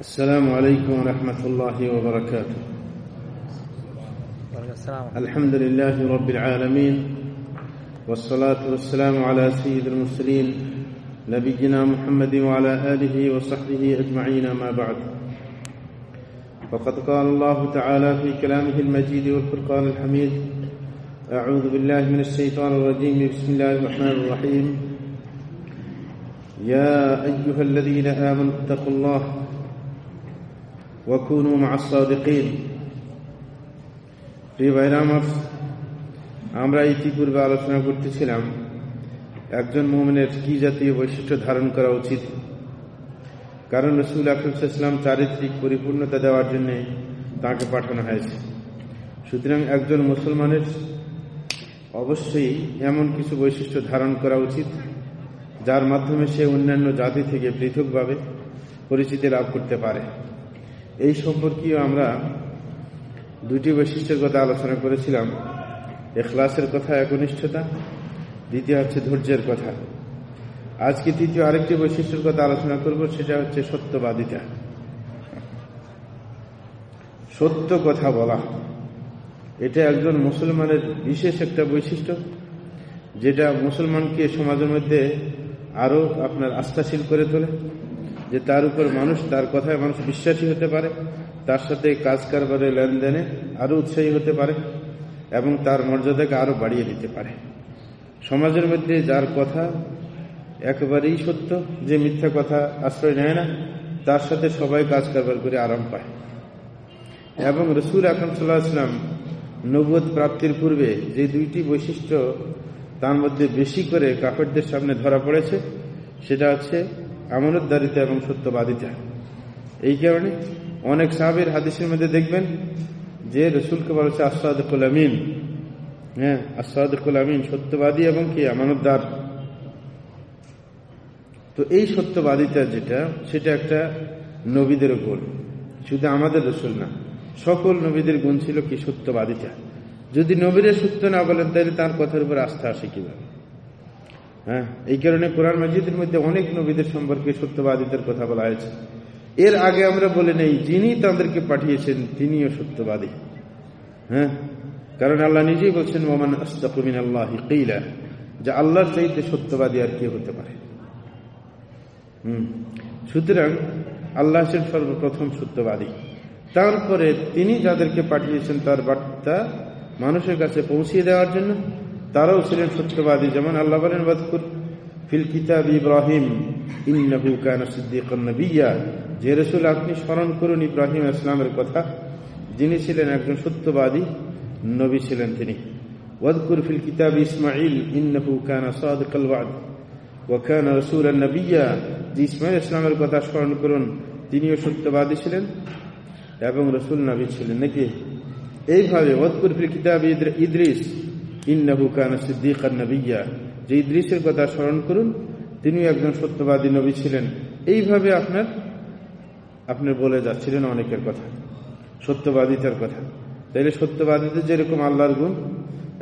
السلام عليكم ورحمة الله وبركاته. الحمد لله رب العالمين والصلاة والسلام على سيد المرسلين نبينا محمد وعلى آله وصحبه أجمعين ما بعد. فقد قال الله تعالى في كلامه المجيد والفرقان الحميد أعوذ بالله من الشيطان الرجيم بسم الله الرحمن الرحيم. يا أيها الذين آمنوا اتقوا الله وكونوا مع الصادقين প্রিয় ভাইরা আমার আমরা ইতিপূর্বে আলোচনা করতেছিলাম একজন মোমেনের কি জাতীয় বৈশিষ্ট্য ধারণ করা উচিত কারণ রসুল আকরুসাল্লাম চারিত্রিক পরিপূর্ণতা দেওয়ার জন্য তাকে পাঠানো হয়েছে সুতরাং একজন মুসলমানের অবশ্যই এমন কিছু বৈশিষ্ট্য ধারণ করা উচিত যার মাধ্যমে সে অন্যান্য জাতি থেকে পৃথকভাবে পরিচিতি লাভ করতে পারে এই সম্পর্কীয় আমরা দুটি বৈশিষ্ট্যের কথা আলোচনা করেছিলাম। এখলাসের কথা, একনিষ্ঠতা। দ্বিতীয় হচ্ছে ধৈর্যের কথা। আজকে তৃতীয় আরেকটি বৈশিষ্ট্যের কথা আলোচনা করব, সেটা হচ্ছে সত্যবাদিতা। সত্য কথা বলা, এটা একজন মুসলমানের বিশেষ একটা বৈশিষ্ট্য, যেটা মুসলমানকে সমাজের মধ্যে আরও আপনার আস্থাশীল করে তোলে। যে তার উপর মানুষ, তার কথায় মানুষ বিশ্বাসী হতে পারে, তার সাথে কাজ কারবারে লেনদেনে আরও উৎসাহী হতে পারে, এবং তার মর্যাদাকে আরও বাড়িয়ে দিতে পারে। সমাজের মধ্যে যার কথা একেবারেই সত্য, যে মিথ্যা কথা আশ্রয় নেয় না, তার সাথে সবাই কাজ কারবার করে আরাম পায়। এবং রসুল আকরম সাল্লাহ আসলাম নবদ প্রাপ্তির পূর্বে যে দুইটি বৈশিষ্ট্য তার মধ্যে বেশি করে কাপড়দের সামনে ধরা পড়েছে, সেটা হচ্ছে আমানতদারিতা এবং সত্যবাদিতা। এই কারণে অনেক সাহাবের হাদিসের মধ্যে দেখবেন যে রসুলকে বলেছে আসাদুল আমিন। হ্যাঁ আসাদুল আমিন, সত্যবাদী এবং কি, আমানতদার। তো এই সত্যবাদিতা যেটা, সেটা একটা নবীদের গুণ। শুধু আমাদের রসুল না, সকল নবীদের গুণ ছিল কি সত্যবাদিতা। যদি নবীরে সত্য না বলেন, তাহলে তার কথার উপর আস্থা আসে কীভাবে? হ্যাঁ? এই কারণে কোরআন মসজিদের মধ্যে অনেক নবীদের সম্পর্কে সত্যবাদীদের কথা বলা হয়েছে। এর আগে আমরা বলে নেই, যিনি তাদেরকে পাঠিয়েছেন, তিনিও সত্যবাদী। হ্যাঁ? কারণ আল্লাহ নিজেই বলছেন মোমান আস্তাকুমিন আল্লাহ কিলা যে আল্লাহর চাইতে সত্যবাদী আর কে হতে পারে। হম। সুতরাং আল্লাহ আছেন সর্বপ্রথম সত্যবাদী। তারপরে তিনি যাদেরকে পাঠিয়েছেন তার বার্তা মানুষের কাছে পৌঁছিয়ে দেওয়ার জন্য তারাও ছিলেন সত্যবাদী। যেমন আল্লাহ বলেন বাদকুর ফিল কিতাব ইব্রাহিম সিদ্দিকান নবিয়্যা। যে রসুল আপনি স্মরণ করুন ইব্রাহিম ইসলামের কথা, যিনি ছিলেন একজন সত্যবাদী নবী ছিলেন তিনি। ওয়াদকুর ফিল কিতাব ইসমাইল ইন্নাহু কানা সাদিকাল ওয়াদ, ওয়া কানা রাসূলান নবিয়্যা। যে ইসমাইল ইসলামের কথা স্মরণ করুন, তিনিও সত্যবাদী ছিলেন এবং রসুল নবী ছিলেন নাকি? এইভাবে ওয়াদকুর ফিল কিতাব ইদ্রিস ইন্নাহু কানা সিদ্দিকান নবিয়্যা। যে ইদ্রিসের কথা স্মরণ করুন তিনি একজন সত্যবাদী নবী ছিলেন। এইভাবে আপনার আপনি বলে যাচ্ছিলেন অনেকের কথা। সত্যবাদিতার কথা। তাইলে সত্যবাদীদের যেরকম আল্লাহর গুণ,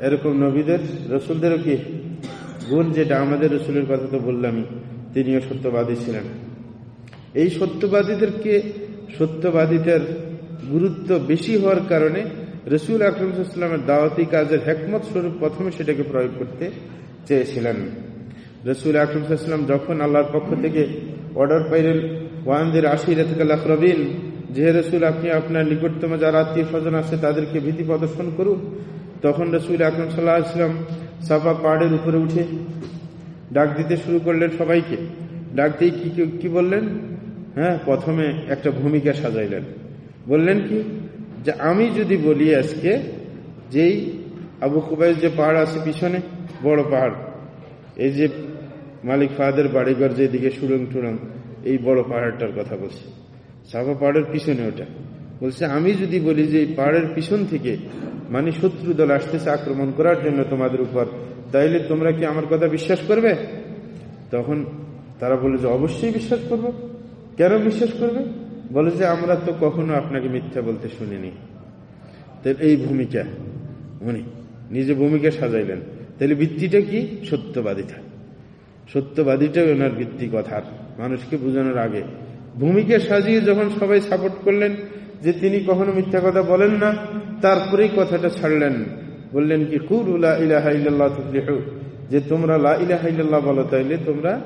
এরকম নবীদের, রসুলদেরও কি গুণ যেটা আমাদের রসুলের কথা তো বললামই, তিনিও সত্যবাদী ছিলেন। এই সত্যবাদীদেরকে সত্যবাদিতার গুরুত্ব বেশি হওয়ার কারণে রসুল আকরমসাল্লামের দাওয়াতি কাজের হেকমত স্বরূপ প্রথমে সেটাকে প্রয়োগ করতে চেয়েছিলেন। রসুল আকরমসাল্লাম যখন আল্লাহর পক্ষ থেকে অর্ডার পাইলেন ওয়ানদের আশিরা থেকে লাখরবিন যে রসুল আপনি আপনার নিকটতম যারা আত্মীয় স্বজন আছে তাদেরকে ভীতি প্রদর্শন করুন, তখন রসুল আকরম সাল্লাহ আসলাম সাফা পাহাড়ের উপরে উঠে ডাক দিতে শুরু করলেন সবাইকে। ডাক দিয়ে কি কি বললেন? হ্যাঁ প্রথমে একটা ভূমিকা সাজাইলেন। বললেন কি? যে আমি যদি বলি আজকে, যেই আবু কুবাইল যে পাহাড় আছে পিছনে, বড় পাহাড়, এই যে মালিক ফাহাদের বাড়িঘর যেদিকে সুরং টুরং, এই বড় পাহাড়টার কথা বলছে। সাফা পাহাড়ের পিছনে ওটা। বলছে, আমি যদি বলি যে এই পাহাড়ের পিছন থেকে মানে শত্রু দল আসতেছে আক্রমণ করার জন্য তোমাদের উপর, তাইলে তোমরা কি আমার কথা বিশ্বাস করবে? তখন তারা বলে যে অবশ্যই বিশ্বাস করব। কেন বিশ্বাস করবে? বলে যে, আমরা তো কখনো আপনাকে মিথ্যা বলতে শুনিনি। তাহলে এই ভূমিকা। উনি নিজে ভূমিকা সাজাইলেন। তাহলে ভিত্তিটা কি? সত্যবাদিতা। সত্যবাদীটাই ওনার ভিত্তি কথার। মানুষকে বোঝানোর আগে। ভূমিকা সাজিয়ে যখন সবাই সাপোর্ট করলেন যে, তিনি কখনো মিথ্যা কথা বলেন না, তারপরেই কথাটা ছাড়লেন। বললেন কি, কুল উলা যে, তোমরা লা বলো, তাইলে তোমরা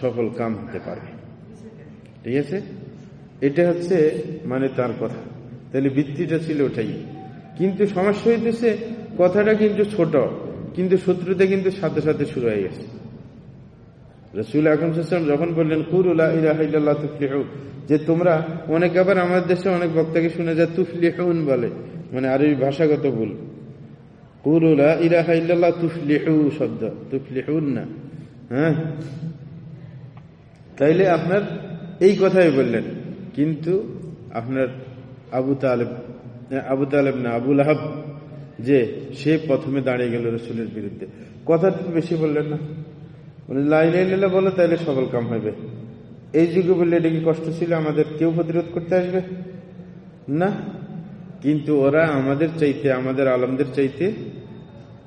সফল কাম হতে পারবে। ঠিক আছে? এটা হচ্ছে মানে তার কথা। তাহলে বৃত্তিটা ছিল ওটাই। কিন্তু সমস্যা হইতেছে, কথাটা কিন্তু ছোট, কিন্তু শত্রুতে কিন্তু সাথে সাথে শুরু হয়ে গেছে। রসুল আকরম যখন বললেন কুরুল্লাহ ইলাহা তুফলিহু, যে তোমরা অনেক আবার আমাদের দেশে অনেক বক্তাকে শুনে যায়, তুফলিহুন বলে। মানে আর আরবি ভাষাগত ভুল। কুরুলা ইলাহা ইল্লাল্লাহ তুফলিহু শব্দ। তুফলিহুন না। হ্যাঁ? তাইলে আপনার এই কথাই বললেন। কিন্তু আপনার আবু তালেব আবু তালেব না আবুল আহাব যে সে প্রথমে দাঁড়িয়ে গেল রসুলের বিরুদ্ধে। কথা বেশি বললেন না। মানে লাইন লাইন বলো তাইলে সকল কাম হবে। এই যুগে বললে এটা কি কষ্ট ছিল? আমাদের কেউ প্রতিরোধ করতে আসবে? না। কিন্তু ওরা আমাদের চাইতে, আমাদের আলমদের চাইতে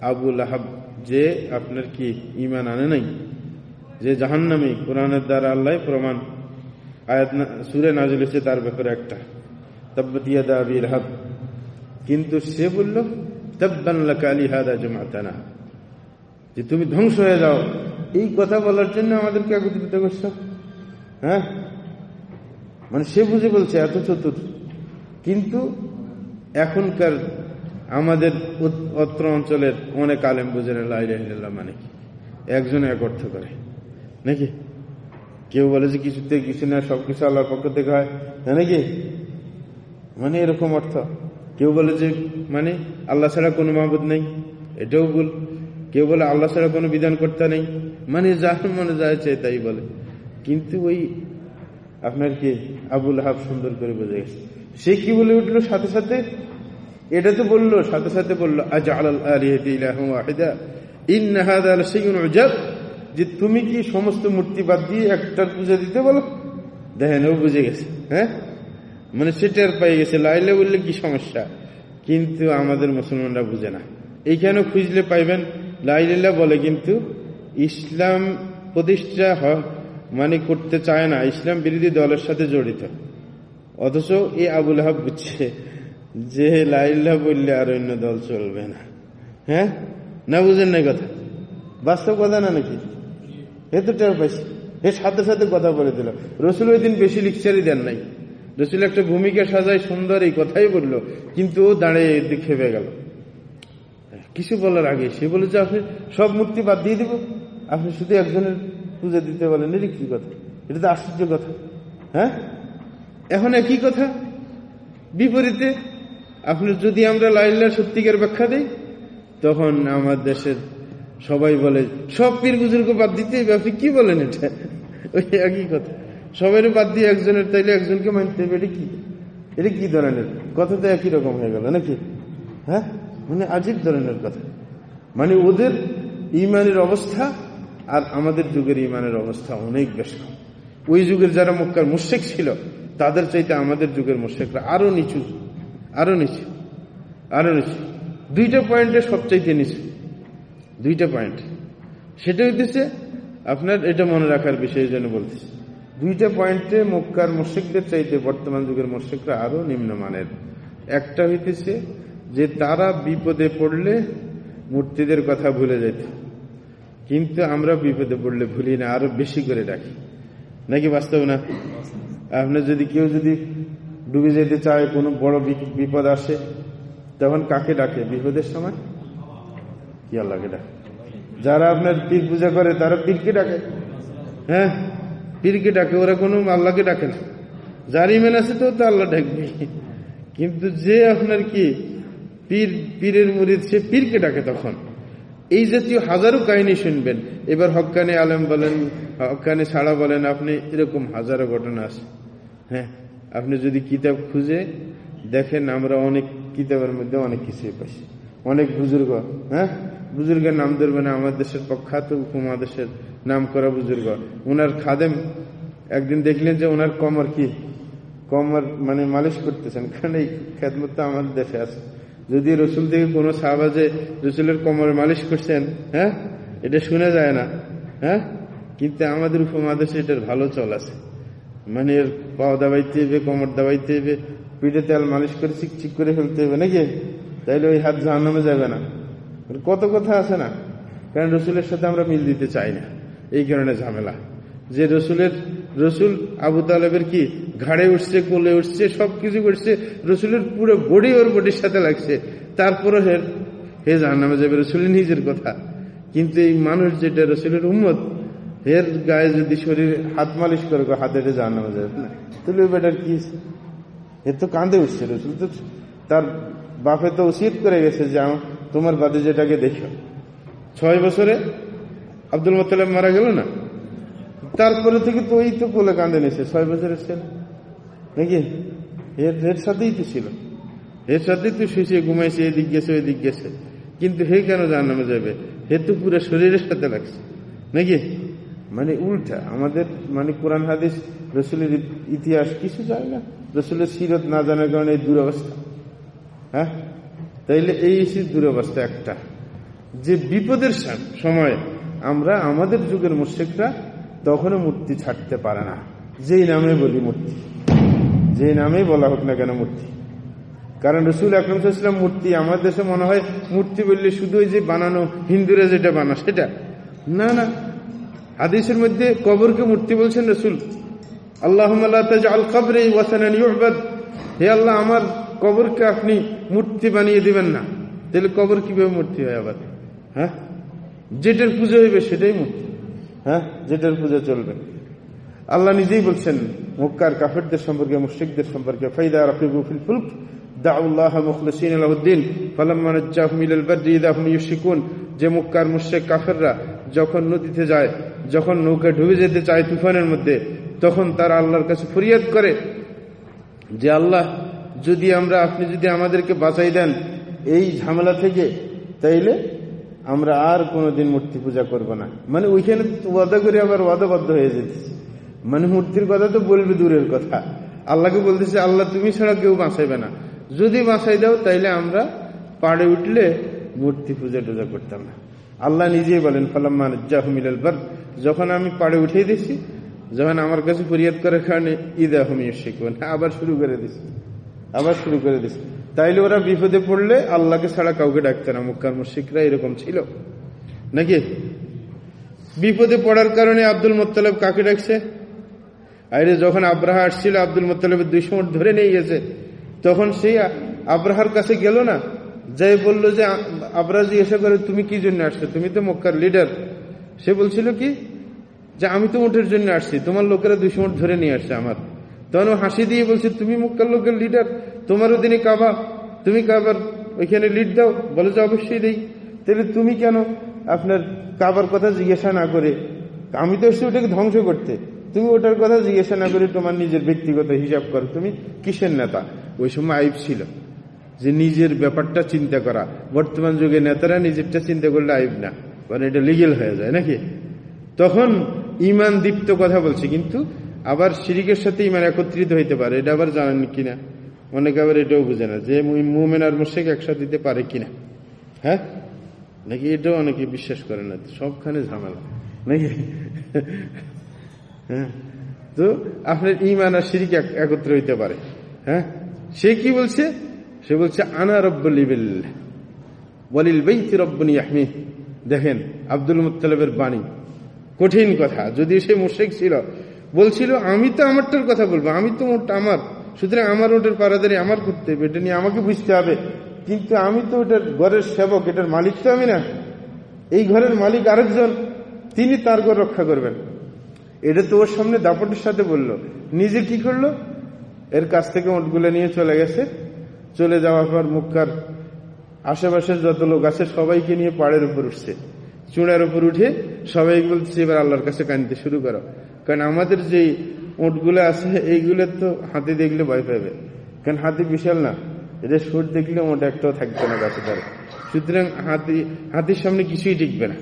আবুল আহাব যে আপনার কি ইমান আনে নাই? যে জাহান্নামি, কোরআনের দ্বারা আল্লাহ প্রমাণ আয়াত সুরে নাজিল হয়েছে তার ব্যাপারে একটা। তব্বতিয়া দা আবির হাব কিন্তু সে বলল তব্বান্লাকা আলী হাদা জমাতানা। যে তুমি ধ্বংস হয়ে যাও। এই কথা বলার জন্য আমাদেরকে একত্রিত করছ। হ্যাঁ? মানে সে বুঝে বলছে, এত চতুর। কিন্তু এখনকার আমাদের অত্র অঞ্চলের অনেক আলেম বুঝে না লাইলাহ মানে কি? একজন এক অর্থ করে। নাকি? কেউ বলে যে কিছুতে কিছু না সবকিছু আল্লাহর পক্ষ থেকে হয়। হ্যাঁ নাকি? মানে এরকম অর্থ। কেউ বলে যে মানে আল্লাহ ছাড়া কোনো মাহবুদ নেই, এটাও ভুল। কেউ বলে আল্লাহ ছাড়া কোনো বিধান করতে নেই মানে যার মনে যায় চাই তাই বলে। কিন্তু ওই আপনার কি আবুল হাব সুন্দর করে বোঝা গেছে। সে কি বলে উঠল সাথে সাথে? এটা তো বলল, সাথে সাথে বলল আজ আল্লাহ যে তুমি কি সমস্ত মূর্তি বাদ দিয়ে একটার পূজা দিতে বলো? দেখেন, ও বুঝে গেছে হ্যাঁ? মানে সেটার পাই গেছে, লাইলে বললে কি সমস্যা? কিন্তু আমাদের মুসলমানরা বুঝে না। এইখানে খুঁজলে পাইবেন? লাইলিল্লা বলে কিন্তু, ইসলাম প্রতিষ্ঠা মানে করতে চায় না। ইসলাম বিরোধী দলের সাথে জড়িত। অথচ এই আবুল হাব বুঝছে যে লাইল্লা বললে আর অন্য দল চলবে না। হ্যাঁ? না বুঝেন না কথা? বাস্তব কথা না নাকি? এ তো টের পাইছি এর সাথে সাথে কথা বলে দিল রসুল ওই দিন বেশি লিকচারই দেন নাই। রসুল একটা ভূমিকা সাজায়, সুন্দর এই কথাই বলল, কিন্তু ও দাঁড়িয়ে খেপে গেল। কিছু বলার আগে সে বলে যে, আপনি সব মূর্তি বাদ দিয়ে দিব। আপনি শুধু একজনের পুজো দিতে বলেন। এর কি কথা? এটা তো আশ্চর্য কথা। হ্যাঁ? এখন একই কথা। বিপরীতে, আপনি যদি আমরা লাইল্লার সত্যিকার ব্যাখ্যা দিই, তখন আমার দেশের সবাই বলে, সব পীর বুজুর্গ বাদ দিতে আপনি কি বলেন এটা? ওই একই কথা। সবাই বাদ দিয়ে একজনের, তাইলে একজনকে মানতে হবে, এটা কি? এটা কি ধরনের? কথা তো একই রকম হয়ে গেল, নাকি? হ্যাঁ? মানে আজীব ধরনের কথা। মানে ওদের ইমানের অবস্থা আর আমাদের যুগের ইমানের অবস্থা অনেক বেশ। কম ওই যুগের যারা মক্কার মুশেক ছিল, তাদের চাইতে আমাদের যুগের মুশেকরা আরও নিচু আরও নিচু আরও নিচু। দুইটা পয়েন্টে সবচাইতে নিচু। দুইটা পয়েন্ট সেটা হইতেছে, আপনার এটা মনে রাখার বিষয়ের জন্য বলতেছি। দুইটা পয়েন্টে মক্কার মোশেকদের চাইতে বর্তমান যুগের মোশেকরা আরও নিম্নমানের। একটা হইতেছে যে তারা বিপদে পড়লে মূর্তিদের কথা ভুলে যেত কিন্তু আমরা বিপদে পড়লে ভুলি না, আরও বেশি করে রাখি। নাকি বাস্তব না? আপনার যদি কেউ যদি ডুবে যেতে চায়, কোনো বড় বিপদ আসে, তখন কাকে ডাকে? বিপদের সময়? কি আল্লাহকে ডাকে? যারা আপনার পীর পূজা করে, তারা পীরকে ডাকে? হ্যাঁ? পীরকে ডাকে? ওরা কোনো আল্লাহকে ডাকে না। যার ইমেন আছে তো আল্লাহ ডাকবে। কিন্তু যে আপনার কি, পীর, পীরের মুরিদ, সে পীরকে ডাকে তখন? এই জাতীয় হাজারো কাহিনী শুনবেন। এবার হকানে আলম বলেন, হকানে ছাড়া বলেন, আপনি এরকম হাজারো ঘটনা আছে। হ্যাঁ? আপনি যদি কিতাব খুঁজে দেখেন, আমরা অনেক কিতাবের মধ্যে অনেক কিছুই পাইছি। অনেক বুজুর্গ হ্যাঁ? বুজুর্গের নাম ধরবে না, আমার দেশের প্রখ্যাত উপমহাদেশের নাম করা বুজুর্গ। ওনার খাদেম একদিন দেখলেন যে ওনার কমর কি? কমর মানে মালিশ করতেছেন, কারণ এই খেদমত তো আমাদের দেশে আছে। যদি রসুল থেকে কোনো সাহবাজে রসুলের কমর মালিশ করছেন হ্যাঁ? এটা শুনে যায় না হ্যাঁ? কিন্তু আমাদের উপমহাদেশে এটার ভালো চল আছে। মানে এর পাও দাবাইতে হবে কোমর দাবাইতে হবে পিঠে তেল মালিশ করে চিকচিক করে ফেলতে হবে নাকি? তাইলে ওই হাত জাহান্নামে যাবে না। কত কথা আছে না? কারণ রসুলের সাথে আমরা মিল দিতে চাই না। এই কারণে ঝামেলা। যে রসুলের, রসুল আবু তালেবের কি ঘাড়ে উঠছে, কোলে উঠছে, সবকিছু করছে, রসুলের পুরো বডি ওর বডির সাথে লাগছে। তারপরে হে হে জাহান্নামে যাবে রসুলের নিজের কথা। কিন্তু এই মানুষ যেটা রসুলের উম্মত এর গায়ে যদি শরীর হাত মালিশ করে হাতে এটা জাহান্নামে যাবে? না। তাহলে বেটার কি এ তো কাঁদে উঠছে রসুল। তো তার বাপে তো উচিত করে গেছে যে তোমার বাদে যেটাকে দেখো। ছয় বছরে আব্দুল মোতালেব মারা গেল না? তারপরে থেকে তো ওই তো কোলে কাঁদে নিছে ছয় বছরের ছেলে। নাকি? এর এর সাথেই তো ছিল। এর সাথেই তো শুয়েছে ঘুমাইছে, এদিক গেছে ওই দিক গেছে। কিন্তু হে কেন জান নামে যাবে হে তো পুরো শরীরের সাথে লাগছে। নাকি? মানে উল্টা, আমাদের মানে কোরআন, হাদিস, রসুলের ইতিহাস কিছু যায় না? রসুলের সিরত না জানার কারণে এই দুরবস্থা। হ্যাঁ? তাইলে এই দুরবস্থা একটা, যে বিপদের সময় আমরা আমাদের যুগের মুর্শিকরা তখনও মূর্তি ছাড়তে পারে না। যেই নামে বলি মূর্তি যে নামে বলা হোক না কেন মূর্তি। কারণ রসুল আকরমসাল্লাম মূর্তি আমার দেশে মনে হয় মূর্তি বললে শুধু ওই যে বানানো হিন্দুরা যেটা বানা সেটা। না না। হাদিসের মধ্যে কবরকে মূর্তি বলছেন রসুল আল্লাহ আল কবরে হে আল্লাহ, আমার কবরকে আপনি মূর্তি বানিয়ে দিবেন না। তাহলে কবর কীভাবে মূর্তি হয় আবার? হ্যাঁ? যেটার পুজো হইবে সেটাই মূর্তি। হ্যাঁ? যেটার পুজো চলবে। আল্লাহ নিজেই বলছেন, মক্কার কাফেরদের সম্পর্কে, মুশ্রিকদের সম্পর্কে, ফাইদা রাফিবু ফিল ফুলক যে মুক্কার কাফেররা যখন নদীতে যায়, যখন ডুবে যেতে চায় তুফানের মধ্যে, তখন তারা আল্লাহর কাছে ফরিয়াদ করে যে আল্লাহ যদি আমরা, আপনি যদি আমাদেরকে বাঁচাই দেন এই ঝামেলা থেকে, তাইলে আমরা আর কোনোদিন মূর্তি পূজা করব না। মানে ওইখানে ওয়াদা করে আবার ওয়াদাবদ্ধ হয়ে যেতেছে। মানে মূর্তির কথা তো বলবে দূরের কথা। আল্লাহকে বলতেছে, আল্লাহ, তুমি ছাড়া কেউ বাঁচাইবে না। যদি বাঁচাই দাও, তাইলে আমরা পাড়ে উঠলে মূর্তি পূজা টুজা করতাম না। আল্লাহ নিজেই বলেন ফালাম্মান জাহমিল বার যখন আমি পাড়ে উঠিয়ে দিছি, যখন আমার কাছে ফরিয়াদ করার কারণে ঈদ আহমিয়া শিখবেন আবার শুরু করে দিছি। আবার শুরু করে দিছি। তাইলে ওরা বিপদে পড়লে আল্লাহকে ছাড়া কাউকে ডাকতে না। মুক্কার মুশিকরা এরকম ছিল। নাকি? বিপদে পড়ার কারণে আব্দুল মোত্তালেব কাকে ডাকছে? আরে যখন আব্রাহা আসছিল, আব্দুল মোত্তালেবের দুই সময় ধরে নিয়ে গেছে। তখন সেই আব্রাহার কাছে গেল না? যাই বলল যে আব্রাহ জিজ্ঞাসা করে তুমি কি জন্য আসছো? তুমি তো মক্কার লিডার। সে বলছিল কি? যে, আমি তো উঠের জন্য আসছি। তোমার লোকেরা দুই সময় ধরে নিয়ে আসছে আমার। তখন হাসি দিয়ে বলছে, তুমি মক্কার লোকের লিডার তোমারও দিনে কাবা। তুমি কাবার ওইখানে লিড দাও। বলে যে, অবশ্যই দেই। তাহলে তুমি কেন আপনার কাবার কথা জিজ্ঞাসা না করে? আমি তো এসে ওটাকে ধ্বংস করতে। তুমি ওটার কথা জিজ্ঞাসা না করে তোমার নিজের ব্যক্তিগত হিসাব করো। তুমি কিসের নেতা? ওই সময় আইব ছিল যে, নিজের ব্যাপারটা চিন্তা করা। বর্তমান যুগে নেতারা নিজেরটা চিন্তা করলে আইব না মানে এটা লিগেল হয়ে যায় নাকি? তখন ইমান দীপ্ত কথা বলছে, কিন্তু আবার শিরিকের সাথে ইমান একত্রিত হইতে পারে, এটা আবার জানেন কিনা? অনেকে আবার এটাও বুঝে না যে মুমেন আর মোশেক একসাথে দিতে পারে কিনা। হ্যাঁ? নাকি এটাও অনেকে বিশ্বাস করে না, সবখানে ঝামেলা। নাকি? হ্যাঁ? তো আপনার ইমান আর শিরিক একত্র হইতে পারে। হ্যাঁ? সে কি বলছে? সে বলছে, আনা রব্বল বলিল বৈতি রব্বনি দেখেন, আব্দুল মুতালেবের বাণী। কঠিন কথা যদি সে মুশেক ছিল বলছিল, আমি তো আমারটার কথা বলব, আমি তো ওটা আমার, সুতরাং আমার ওটার পারাদারি আমার করতে হবে, এটা নিয়ে আমাকে বুঝতে হবে। কিন্তু আমি তো ওটার ঘরের সেবক, এটার মালিক তো আমি না। এই ঘরের মালিক আরেকজন, তিনি তার ঘর রক্ষা করবেন। এটা তো ওর সামনে দাপটের সাথে বলল। নিজে কি করল? এর কাছ থেকে ওটগুলো নিয়ে চলে গেছে। চলে যাওয়ার পর মুক্কার আশেপাশের যত লোক আছে, সবাইকে নিয়ে পাড়ের উপর উঠছে। চূড়ার উপর উঠে সবাই বলছে, এবার আল্লাহর কাছে কানতে শুরু করো। কারণ আমাদের যে ওটগুলো আছে এইগুলোর তো হাতি দেখলে ভয় পাবে। কারণ হাতি বিশাল না, এদের সুর দেখলে ওট একটাও থাকবে না গাছে ধরে সুতরাং হাতি, হাতির সামনে কিছুই টিকবে না।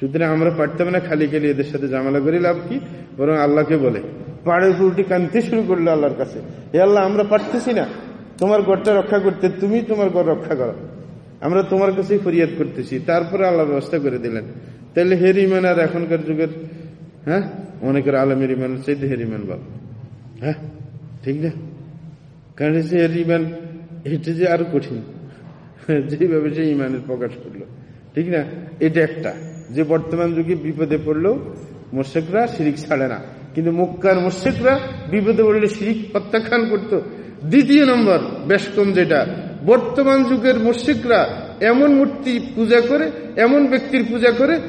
সুতরাং আমরা পারতাম না খালি খালি এদের সাথে জামালা করি লাভ কি? বরং আল্লাহকে বলে। পাড়ের উপর উঠে কানতে শুরু করল আল্লাহর কাছে। এ আল্লাহ, আমরা পারতেছি না। তোমার ঘরটা রক্ষা করতে, তুমি তোমার ঘর রক্ষা করো। আমরা তোমার কাছেই ফরিয়াদ করতেছি। তারপরে আল্লাহ ব্যবস্থা করে দিলেন। তাহলে হের ইমান আর এখনকার যুগের হ্যাঁ? অনেকের আলমের ইমান চাইতে হের ইমান বাবা হ্যাঁ? ঠিক না? কারণ হচ্ছে এর ইমান, এটা যে আরও কঠিন। যেভাবে সে ইমানের প্রকাশ করল। ঠিক না? এটা একটা। যে বর্তমান যুগে বিপদে পড়ল মোর্শেকরা শিরিক ছাড়ে না। কিন্তু মক্কার মোর্শেকরা বিপদে পড়লে শিরিক প্রত্যাখ্যান করত। দ্বিতীয় নম্বর বেশ কম যেটা। বর্তমান যুগের মোর্শেকরা এমন মূর্তি পূজা করে, এমন ব্যক্তির পূজা করে,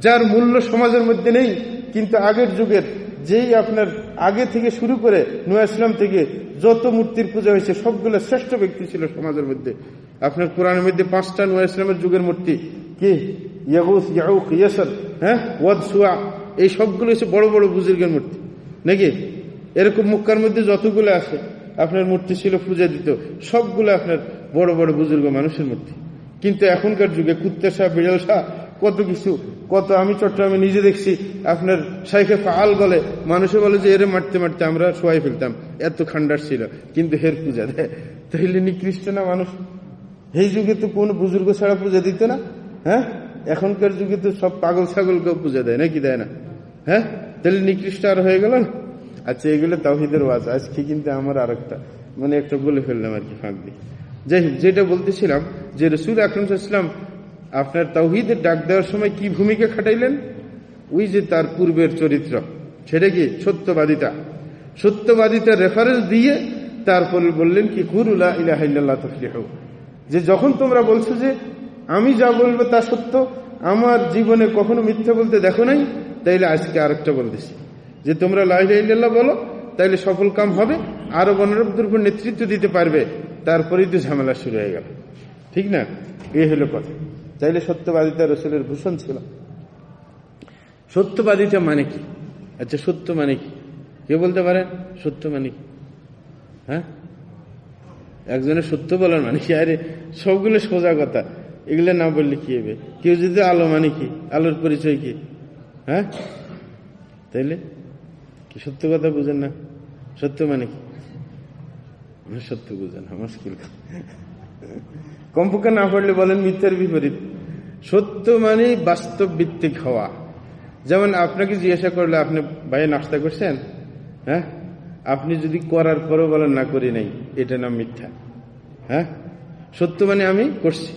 যার মূল্য সমাজের মধ্যে নেই। কিন্তু আগের যুগের যেই আপনার আগে থেকে শুরু করে নয়া ইসলাম থেকে যত মূর্তির পূজা হয়েছে, সবগুলো শ্রেষ্ঠ ব্যক্তি ছিল সমাজের মধ্যে। আপনার কোরআনের মধ্যে পাঁচটা নয়া ইসলামের যুগের মূর্তি। কি? ইয়াগুস ইয়াউক, ইয়াসর হ্যাঁ? ওয়াদ, সুয়া। এই সবগুলো হচ্ছে বড় বড় বুজুর্গের মূর্তি। নাকি? এরকম মুক্কার মধ্যে যতগুলো আছে, আপনার মূর্তি ছিল পূজা দিত, সবগুলো আপনার বড় বড় বুজুর্গ মানুষের মূর্তি। কিন্তু এখনকার যুগে কুত্তা শাহ, বিড়াল শাহ কত কিছু, কত আমি চট্টগ্রামে নিজে দেখছি, আপনার শাইখে ফাল বলে মানুষে বলে যে, এরে মারতে মারতে আমরা শোয়াই ফেলতাম। এত খান্ডার ছিল। কিন্তু হের পূজা দেয় তাইলে নিকৃষ্ট না মানুষ? এই যুগে তো কোন বুজুর্গ ছাড়া পূজা দিত না হ্যাঁ? এখনকার যুগে তো সব পাগল ছাগলকেও পূজা দেয়, নাকি দেয় না? হ্যাঁ? তাহলে নিকৃষ্ট আর হয়ে গেল না? আচ্ছা এগুলো তাহিদের ওয়াজ। আজকে কিন্তু আমার আর একটা মানে একটা বলে ফেললাম আর কি, ফাঁক দিয়ে। যাই হোক, যেটা বলতেছিলাম যে রসুল আকরম ইসলাম আপনার তাওহিদের ডাক দেওয়ার সময় কি ভূমিকা খাটাইলেন? ওই যে তার পূর্বের চরিত্র। সেটা কি সত্যবাদিতা? সত্যবাদিতা রেফারেন্স দিয়ে তারপরে বললেন কি কুরুলা ইলাহ তফলিহ। যে যখন তোমরা বলছো যে আমি যা বলব তা সত্য, আমার জীবনে কখনো মিথ্যা বলতে দেখো নাই, তাইলে আজকে আরেকটা বলতেছি যে তোমরা লাইল্লাহ বলো, তাইলে সফল কাম হবে আরও গণরবদের উপর নেতৃত্ব দিতে পারবে, তারপরেই তো ঝামেলা শুরু হয়ে গেল। ঠিক না? এ হলো কথা। তাইলে সত্যবাদিতা রসুলের ভূষণ ছিল। সত্যবাদিতা মানে কি? আচ্ছা সত্য মানে কি? কে বলতে পারেন? সত্য মানে কি? হ্যাঁ? একজনের সত্য বলার মানে কি? আরে, সবগুলো সোজা কথা। এগুলো না বললে কি হবে? কেউ যদি আলো মানে কি? আলোর পরিচয় কি? হ্যাঁ? তাইলে কি সত্য কথা বুঝেন না? সত্য মানে কি? সত্য বুঝেন মুশকিল কমপক্ষে না পড়লে বলেন মিথ্যার বিপরীত। সত্য মানে বাস্তব ভিত্তিক হওয়া। যেমন আপনাকে জিজ্ঞাসা করলে আপনি ভাই নাস্তা করছেন? হ্যাঁ? আপনি যদি করার পরও বলেন, না, করি নাই। এটা নাম মিথ্যা। হ্যাঁ? সত্য মানে আমি করছি।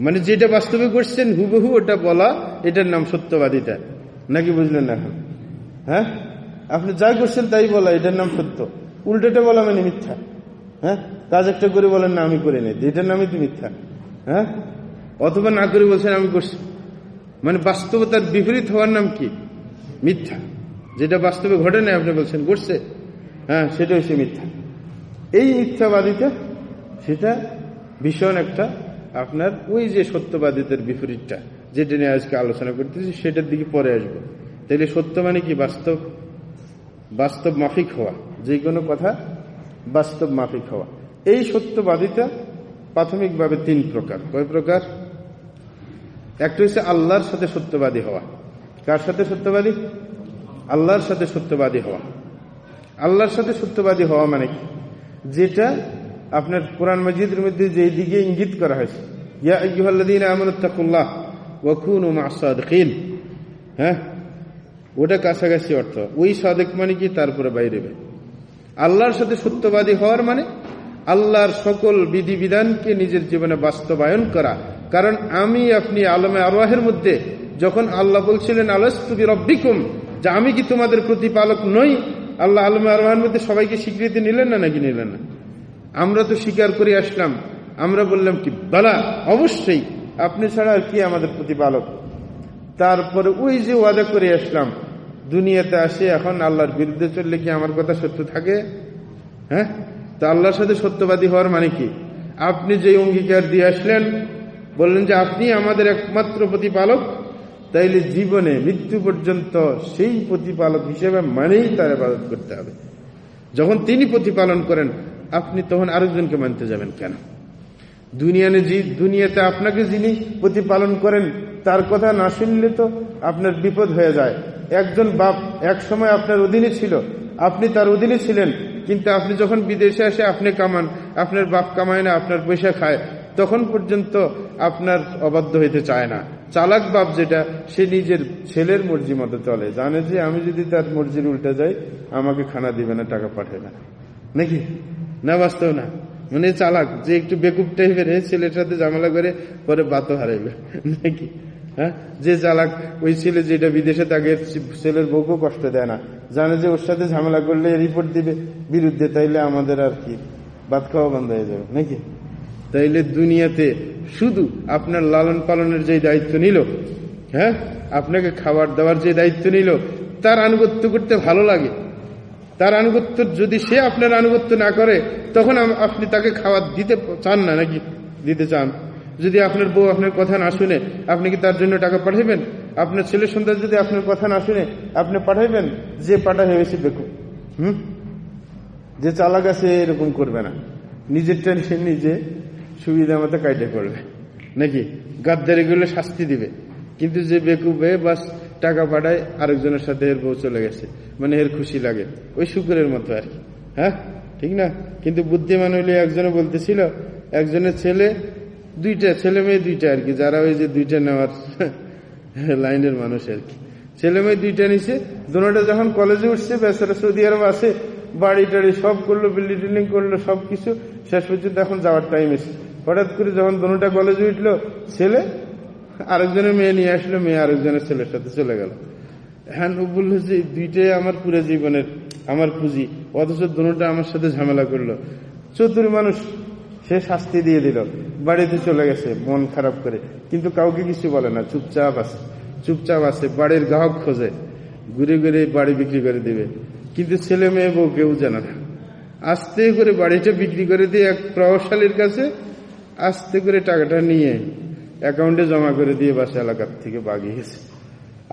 মানে যেটা বাস্তবে করছেন, হুবহু ওটা বলা, এটার নাম সত্যবাদিতা। নাকি বুঝলেন না হ্যাঁ? আপনি যা করছেন তাই বলা, এটার নাম সত্য। উল্টোটা বলা মানে মিথ্যা। হ্যাঁ? কাজ একটা করে বলেন, না, আমি করে নেই। এটার নামই তো মিথ্যা। হ্যাঁ? অথবা না করে বলছেন আমি করছি। মানে বাস্তবতার বিপরীত হওয়ার নাম কি? মিথ্যা। যেটা বাস্তবে ঘটে নাই, আপনি বলছেন ঘটছে হ্যাঁ সেটা হচ্ছে মিথ্যা। এই মিথ্যাবাদিতা সেটা ভীষণ একটা আপনার ওই যে সত্যবাদিতার বিপরীতটা, যেটা নিয়ে আজকে আলোচনা করতেছি, সেটার দিকে পরে আসব। তাইলে সত্য মানে কি? বাস্তব বাস্তব মাফিক হওয়া। যে কোনো কথা বাস্তব মাফিক হওয়া। এই সত্যবাদিতা প্রাথমিকভাবে তিন প্রকার। কয় প্রকার? একটা হচ্ছে আল্লাহর সাথে সত্যবাদী হওয়া। কার সাথে সত্যবাদী? আল্লাহর সাথে সত্যবাদী হওয়া। আল্লাহর সাথে সত্যবাদী হওয়া মানে কি? যেটা আপনার কোরআন মজিদের মধ্যে যে দিকে ইঙ্গিত করা হয়েছে। ইয়া আইয়ুহাল্লাযীনা আমানুত্তাকুল্লাহ ওয়া কুনু মা'আস-সাদিকিন হ্যাঁ? ওটা কাছাকাছি অর্থ। ওই সাদেক মানে কি? তারপরে বাইরে আল্লাহর সাথে সত্যবাদী হওয়ার মানে আল্লাহর সকল বিধিবিধানকে নিজের জীবনে বাস্তবায়ন করা। কারণ আমি আপনি আলমে আরোহের মধ্যে যখন আল্লাহ বলছিলেন আলস্তুবি রব্বিকুম যে আমি কি তোমাদের প্রতিপালক নই? আল্লাহ আলমে আরোহের মধ্যে সবাইকে স্বীকৃতি নিলেন না নাকি নিলেন না? আমরা তো স্বীকার করে আসলাম। আমরা বললাম কি, বালা, অবশ্যই, আপনি ছাড়া আর কি আমাদের প্রতিপালক? তারপরে ওই যে ওয়াদা করে আসলাম, দুনিয়াতে আসে, এখন আল্লাহর বিরুদ্ধে চললে কি আমার কথা সত্য থাকে? হ্যাঁ? তা আল্লাহর সাথে সত্যবাদী হওয়ার মানে কি? আপনি যে অঙ্গীকার দিয়ে আসলেন বললেন যে আপনি আমাদের একমাত্র প্রতিপালক। তাইলে জীবনে মৃত্যু পর্যন্ত সেই প্রতিপালক হিসেবে মানেই তার আবাদত করতে হবে। যখন তিনি প্রতিপালন করেন, আপনি তখন আরেকজনকে মানতে যাবেন কেন? দুনিয়ানে দুনিয়াতে আপনাকে যিনি প্রতিপালন করেন, তার কথা না শুনলে তো আপনার বিপদ হয়ে যায়। একজন বাপ এক সময় আপনার অধীনে ছিল, আপনি তার অধীনে ছিলেন, কিন্তু আপনি যখন বিদেশে আসে আপনি কামান, আপনার বাপ কামায় না, আপনার পয়সা খায়, তখন পর্যন্ত আপনার অবাধ্য হইতে চায় না। চালাক বাপ যেটা, সে নিজের ছেলের মর্জি মতো চলে। জানে যে আমি যদি তার মর্জির উল্টে যাই, আমাকে খানা দিবে না, টাকা পাঠাবে না। নাকি? না, বাস্তব না। মানে চালাক, যে একটু বেকুব টাইপের ছেলের সাথে ঝামেলা করে, পরে বাতও হারাইবে নাকি? হ্যাঁ? যে চালাক, ওই ছেলে যেটা বিদেশে তাকে ছেলের বউকেও কষ্ট দেয় না। জানে যে ওর সাথে ঝামেলা করলে রিপোর্ট দিবে। বিরুদ্ধে তাইলে আমাদের আর কি? ভাত খাওয়া বন্ধ হয়ে যাবে। নাকি? তাইলে দুনিয়াতে শুধু আপনার লালন পালনের যে দায়িত্ব নিল হ্যাঁ? আপনাকে খাবার দেওয়ার যে দায়িত্ব নিল, তার আনুগত্য করতে ভালো লাগে। তার আনুগত্য যদি সে আপনার আনুগত্য না করে, তখন আপনি তাকে খাবার দিতে চান না নাকি? দিতে চান। যদি আপনার বউ আপনার কথা না শুনে, আপনি কি তার জন্য টাকা পাঠাইবেন আপনার ছেলে সন্তান যদি আপনার কথা না শুনে, আপনি পাঠাইবেন যে পাঠাবে বেশি বেকু হুম? যে চালাক আছে, এরকম করবে না। নিজের টেনশন নিজে সুবিধা মতো কাইটে করবে। নাকি? গাদ্দারি করলে শাস্তি দিবে। কিন্তু যে বেকুবে বাস টাকা পাঠায়, আরেকজনের সাথে এর বউ চলে গেছে। মানে এর খুশি লাগে। ওই শুকুরের মতো আর কি। হ্যাঁ? ঠিক না? কিন্তু বুদ্ধিমান হইলে একজনে বলতেছিল, একজনের ছেলে, দুইটা ছেলে মেয়ে দুইটা আর কি। যারা ওই যে দুইটা নেওয়ার লাইনের মানুষ আর কি। ছেলে মেয়ে দুইটা নিছে, দুটা যখন কলেজে উঠছে, বেচারা সৌদি আরব আসে বাড়ি টাড়ি সব করল বিল্ডিং টিল্ডিং করল, সবকিছু, শেষ পর্যন্ত এখন যাওয়ার টাইম এসে হঠাৎ করে যখন দুটা কলেজে উঠল, ছেলে, আরেকজনের মেয়ে নিয়ে আসলো, মেয়ে আরেকজনের ছেলের সাথে চলে গেল। হ্যাঁ ও বলল যে দুইটাই আমার পুরো জীবনের, আমার পুঁজি। অথচ দুটা আমার সাথে ঝামেলা করল। চতুর মানুষ, সে শাস্তি দিয়ে দিল। বাড়িতে চলে গেছে, মন খারাপ করে। কিন্তু কাউকে কিছু বলে না, চুপচাপ আছে। চুপচাপ আছে, বাড়ির গ্রাহক খোঁজে। ঘুরে ঘুরে বাড়ি বিক্রি করে দিবে। কিন্তু ছেলে মেয়ে বউ কেউ জানে না। আস্তে করে বাড়িটা বিক্রি করে দিয়ে এক প্রভাবশালীর কাছে আস্তে করে টাকাটা নিয়ে অ্যাকাউন্টে জমা করে দিয়ে বাসা এলাকার থেকে বাগিয়ে গেছে।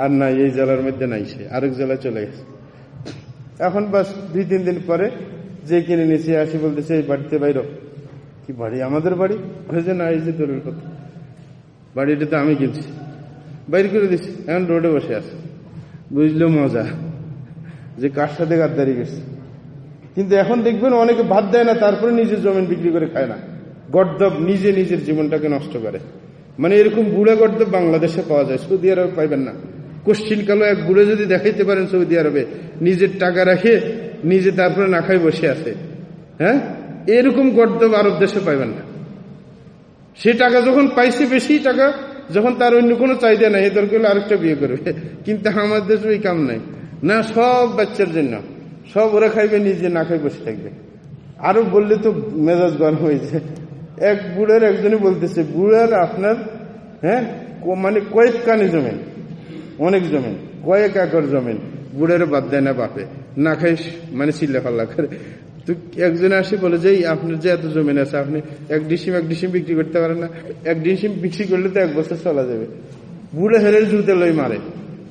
আর নাই, এই জেলার মধ্যে নাই সে, আরেক জেলায় চলে গেছে। এখন বাস দুই, তিন দিন পরে যে কিনে নিয়েছে, আসি বলতেছে, এই বাড়িতে বাইর। কি বাড়ি? আমাদের বাড়ি? হয়েছে না, এই যে দলের কথা। বাড়িটা তো আমি কিনছি। বাইর করে দিচ্ছি এখন রোডে বসে আছে। বুঝলো মজা, যে কার সাথে গাদ্দারি গেছে কিন্তু এখন দেখবেন অনেকে ভাত দেয় না, তারপরে নিজের জমিন বিক্রি করে খায় না। গর্দব নিজে নিজের জীবনটাকে নষ্ট করে। মানে এরকম বুড়ে গর্দব বাংলাদেশে পাওয়া যায়, সৌদি আরবে পাইবেন না। কোশ্চিন কালো এক বুড়ে যদি দেখাইতে পারেন সৌদি আরবে, নিজের টাকা রাখে, নিজে তারপরে না খাই বসে আছে। হ্যাঁ? এরকম গর্দব আরব দেশে পাইবেন না। সে টাকা যখন পাইছে বেশি টাকা, যখন তার অন্য কোনো চাহিদা নাই দরকার করলে আরেকটা বিয়ে করবে। কিন্তু আমার দেশে ওই কাম নাই। না, সব বাচ্চার জন্য। সব ওরা খাইবে, নিজে না খাই বসে থাকবে। আরও বললে তো মেজাজ গরম হয়েছে এক বুড়ের একজনই বলতেছে, বুড়ের আপনার হ্যাঁ মানে কয়েক কানি জমেন অনেক জমেন কয়েক একর জমেন বুড়ের বাদ দেয় না বাপে, না খাই মানে চিল্লা ফাল্লা করে। তো একজনে আসে বলে, যে আপনার যে এত জমিন আছে, আপনি এক ডিসিম এক ডিসিম বিক্রি করতে পারেন না, এক ডিসিম বিক্রি করলে তো এক বছর চলা যাবে। বুড়ে হেরের জুতে লই মারে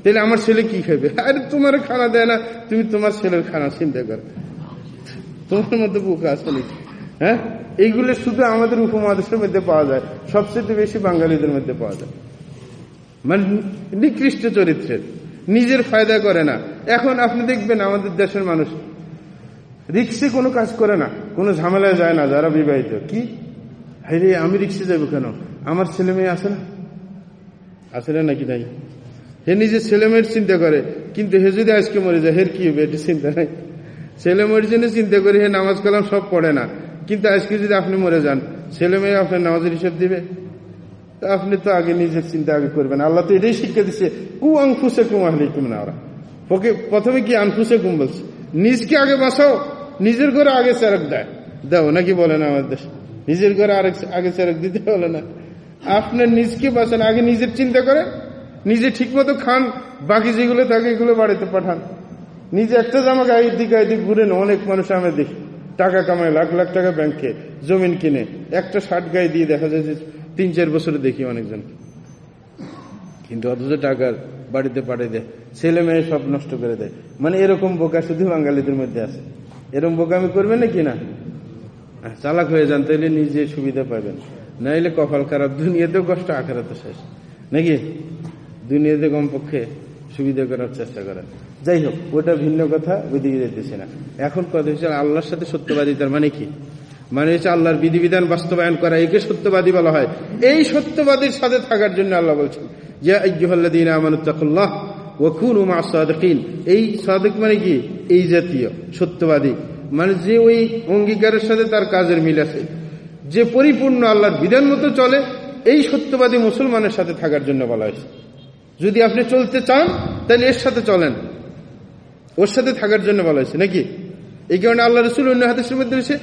তাহলে আমার ছেলে কি খাবে আরে তোমার খানা দেয় না, তুমি তোমার ছেলের খানা, চিন্তা করো। তোমার মধ্যে বোকা নাকি? হ্যাঁ? এইগুলো শুধু আমাদের উপমহাদেশের মধ্যে পাওয়া যায়, সবচেয়ে বেশি বাঙালিদের মধ্যে পাওয়া যায়। মানে নিকৃষ্ট চরিত্রের, নিজের ফায়দা করে না। এখন আপনি দেখবেন আমাদের দেশের মানুষ রিক্সে কোনো কাজ করে না, কোনো ঝামেলায় যায় না যারা বিবাহিত। কি? হাইরে আমি রিক্সে যাব কেন? আমার ছেলে মেয়ে আছে না? আছে না নাকি নাই? হে নিজের ছেলে মেয়ের চিন্তা করে, কিন্তু হে যদি আজকে মরে যায়, হের কি হবে? এটা চিন্তা নাই। ছেলে মেয়ের জন্য চিন্তা করে হে নামাজ কালাম সব পড়ে না। কিন্তু আজকে যদি আপনি মরে যান, ছেলে মেয়ে আপনার নামাজের হিসেব দিবে? আপনি তো আগে নিজের চিন্তা আগে করবেন। আল্লাহ তো এটাই শিক্ষা দিচ্ছে কু আংফুসে কুম আহলি কুম না ওরা ওকে প্রথমে কি আনফুসে কুম বলছে? নিজকে আগে বাঁচাও, নিজের ঘরে আগে চেরক দেয় দাও, নাকি বলে না আমাদের দেশ? নিজের ঘরে আরেক আগে চেরক দিতে বলে না। আপনার নিজকে বাঁচান, আগে নিজের চিন্তা করেন নিজে ঠিক মতো খান, বাকি যেগুলো থাকে এগুলো বাড়িতে পাঠান। নিজে একটা জামা গায়ে দিক, গায়ে ঘুরেন অনেক মানুষ আমি দেখি। টাকা কামায়, লাখ লাখ টাকা ব্যাংকে জমিন কিনে। একটা ষাট গায়ে দিয়ে দেখা যায় যে তিন, চার বছরে দেখি অনেকজন। কিন্তু অথচ টাকার বাড়িতে পাঠিয়ে দেয়। ছেলে মেয়ে সব নষ্ট করে দেয়। মানে এরকম বোকা শুধু বাঙালিদের মধ্যে আছে। এরকম বোকামি করবে নাকি না? চালাক হয়ে যান তাহলে নিজে সুবিধা পাবেন। নাইলে কপাল খারাপ, দুনিয়াতেও কষ্ট, আখেরাতে শেষ। নাকি? দুনিয়াতে কমপক্ষে সুবিধা করার চেষ্টা করেন। যাই হোক, ওটা ভিন্ন কথা, ওইদিকে যেতেছে না। এখন কথা হচ্ছে আল্লাহর সাথে সত্যবাদিতার মানে কি? মানে হচ্ছে আল্লাহর বিধিবিধান বাস্তবায়ন করা, একে সত্যবাদী বলা হয়। এই সত্যবাদীর সাথে থাকার জন্য আল্লাহ বলছেন, ইয়া আইয়ুহাল্লাযীনা আমানুত্তাকুল্লাহ কুনু মা'আস সাদিকিন। এই সাদিক মানে কি? এই জাতীয়, সত্যবাদী। মানে যে ওই অঙ্গীকারের সাথে তার কাজের মিল আছে। যে পরিপূর্ণ আল্লাহর বিধান মতো চলে, এই সত্যবাদী মুসলমানের সাথে থাকার জন্য বলা হয়েছে। যদি আপনি চলতে চান, তাহলে এর সাথে চলেন। ওর সাথে থাকার জন্য বলা হয়েছে, নাকি? এই কারণে আল্লাহ রসুল অন্য হাতের মধ্যে রয়েছে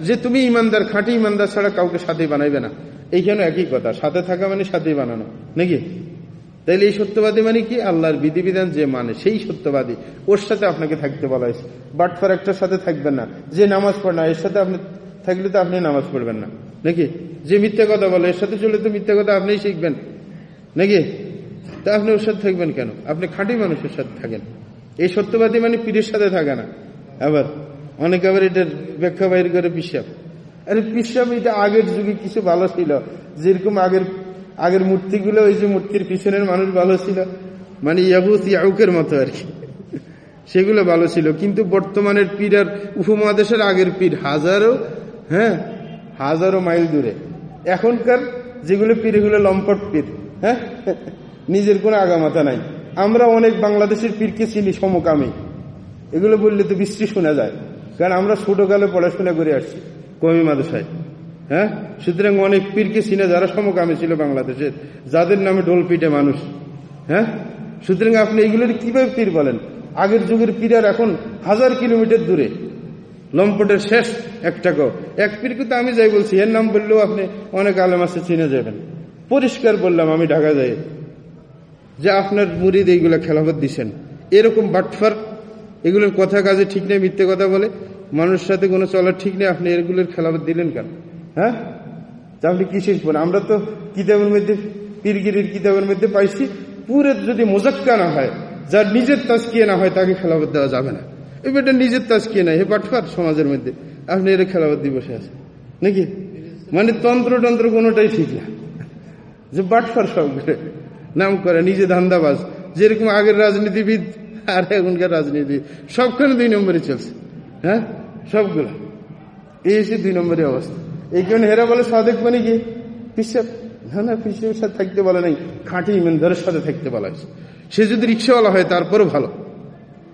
যে তুমি ইমানদার, খাঁটি ইমানদার ছাড়া কাউকে সাথে বানাইবে না। এইখানে একই কথা? সাথে থাকা মানে সাথেই বানানো, নাকি? তাইলে এই সত্যবাদী মানে কি? আল্লাহর বিধিবিধান যে মানে সেই সত্যবাদী। ওর সাথে আপনাকে থাকতে বলা হয়েছে। বাট বাটফার একটার সাথে থাকবেন না। যে নামাজ পড়ে না, এর সাথে আপনি থাকলে তো আপনি নামাজ পড়বেন না, নাকি? যে মিথ্যা কথা বলে, এর সাথে চলে তো মিথ্যা কথা আপনিই শিখবেন। নাকি? তা আপনি ওর সাথে থাকবেন কেন? আপনি খাঁটি মানুষের সাথে থাকেন। এই সত্যবাদী মানে পীরের সাথে থাকে না। আবার অনেক আবার এটার ব্যাখ্যা বাইর করে পিসাব। আরে পিসাব এটা আগের যুগে কিছু ভালো ছিল। যেরকম আগের আগের মূর্তিগুলো, ওই যে মূর্তির পিছনের মানুষ ভালো ছিল। মানে ইয়াহুস ইয়াউকের মতো আর কি। সেগুলো ভালো ছিল। কিন্তু বর্তমানের পীর আর উপমহাদেশের আগের পীর হাজারো হ্যাঁ হাজারো মাইল দূরে। এখনকার যেগুলো পীর, এগুলো লম্পট পীর। হ্যাঁ? নিজের কোনো আগামাতা নাই। আমরা অনেক বাংলাদেশের পীরকে চিনি, সমকামী। এগুলো বললে তো বৃষ্টি শোনা যায়। কারণ আমরা ছোটকালে পড়াশোনা করে আসছি, কমি মাদ্রাসায়। হ্যাঁ? সুতরাং অনেক পীরকে চিনে যারা সমকামী ছিল বাংলাদেশের, যাদের নামে ঢোল পিটে মানুষ। হ্যাঁ? সুতরাং আপনি এগুলোর কীভাবে পীর বলেন? আগের যুগের পীর আর এখন হাজার কিলোমিটার দূরে। লম্পটের শেষ একটাকেও এক পীরকে তো আমি যাই বলছি, এর নাম বললেও আপনি অনেক আলেম আছে, চিনে যাবেন। পরিষ্কার বললাম, আমি ঢাকা যাই। যে আপনার মুরিদ এইগুলো খেলাফত দিছেন। এরকম বাটফার, এগুলোর কথা কাজে ঠিক নেই, মিথ্যে কথা বলে। মানুষের সাথে কোনো চলার ঠিক নেই, আপনি এগুলোর খেলাফত দিলেন কেন? হ্যাঁ? তাহলে কিসের পর? আমরা তো কিতাবের মধ্যে, পীরগিরির কিতাবের মধ্যে পাইছি, পুরে যদি মোজাক্কা না হয়, যার নিজের তাজকিয়ে না হয়, তাকে খেলাফত দেওয়া যাবে না। এবার নিজের তাজকিয়ে নাই হে বাটফার সমাজের মধ্যে। আপনি এর খেলাফত দিয়ে বসে আছেন। নাকি? মানে তন্ত্র তন্ত্র কোনোটাই ঠিক না। যে বাটফার সব নাম করে, নিজে ধান্দাবাজ। যেরকম আগের রাজনীতিবিদ, আর এখনকার রাজনীতি। সবখানে দুই নম্বরে চলছে হ্যাঁ? সবগুলো। এই এসে দুই নম্বরের অবস্থা। এই কারণে হেরা বলে, সাদেক মানে কি? পিসাব। না না, পিসাবের সাথে থাকতে বলে নাই। খাঁটি ইমেনদারের সাথে থাকতে বলা হয়েছে। সে যদি রিক্সাওয়ালা হয়, তারপরও ভালো।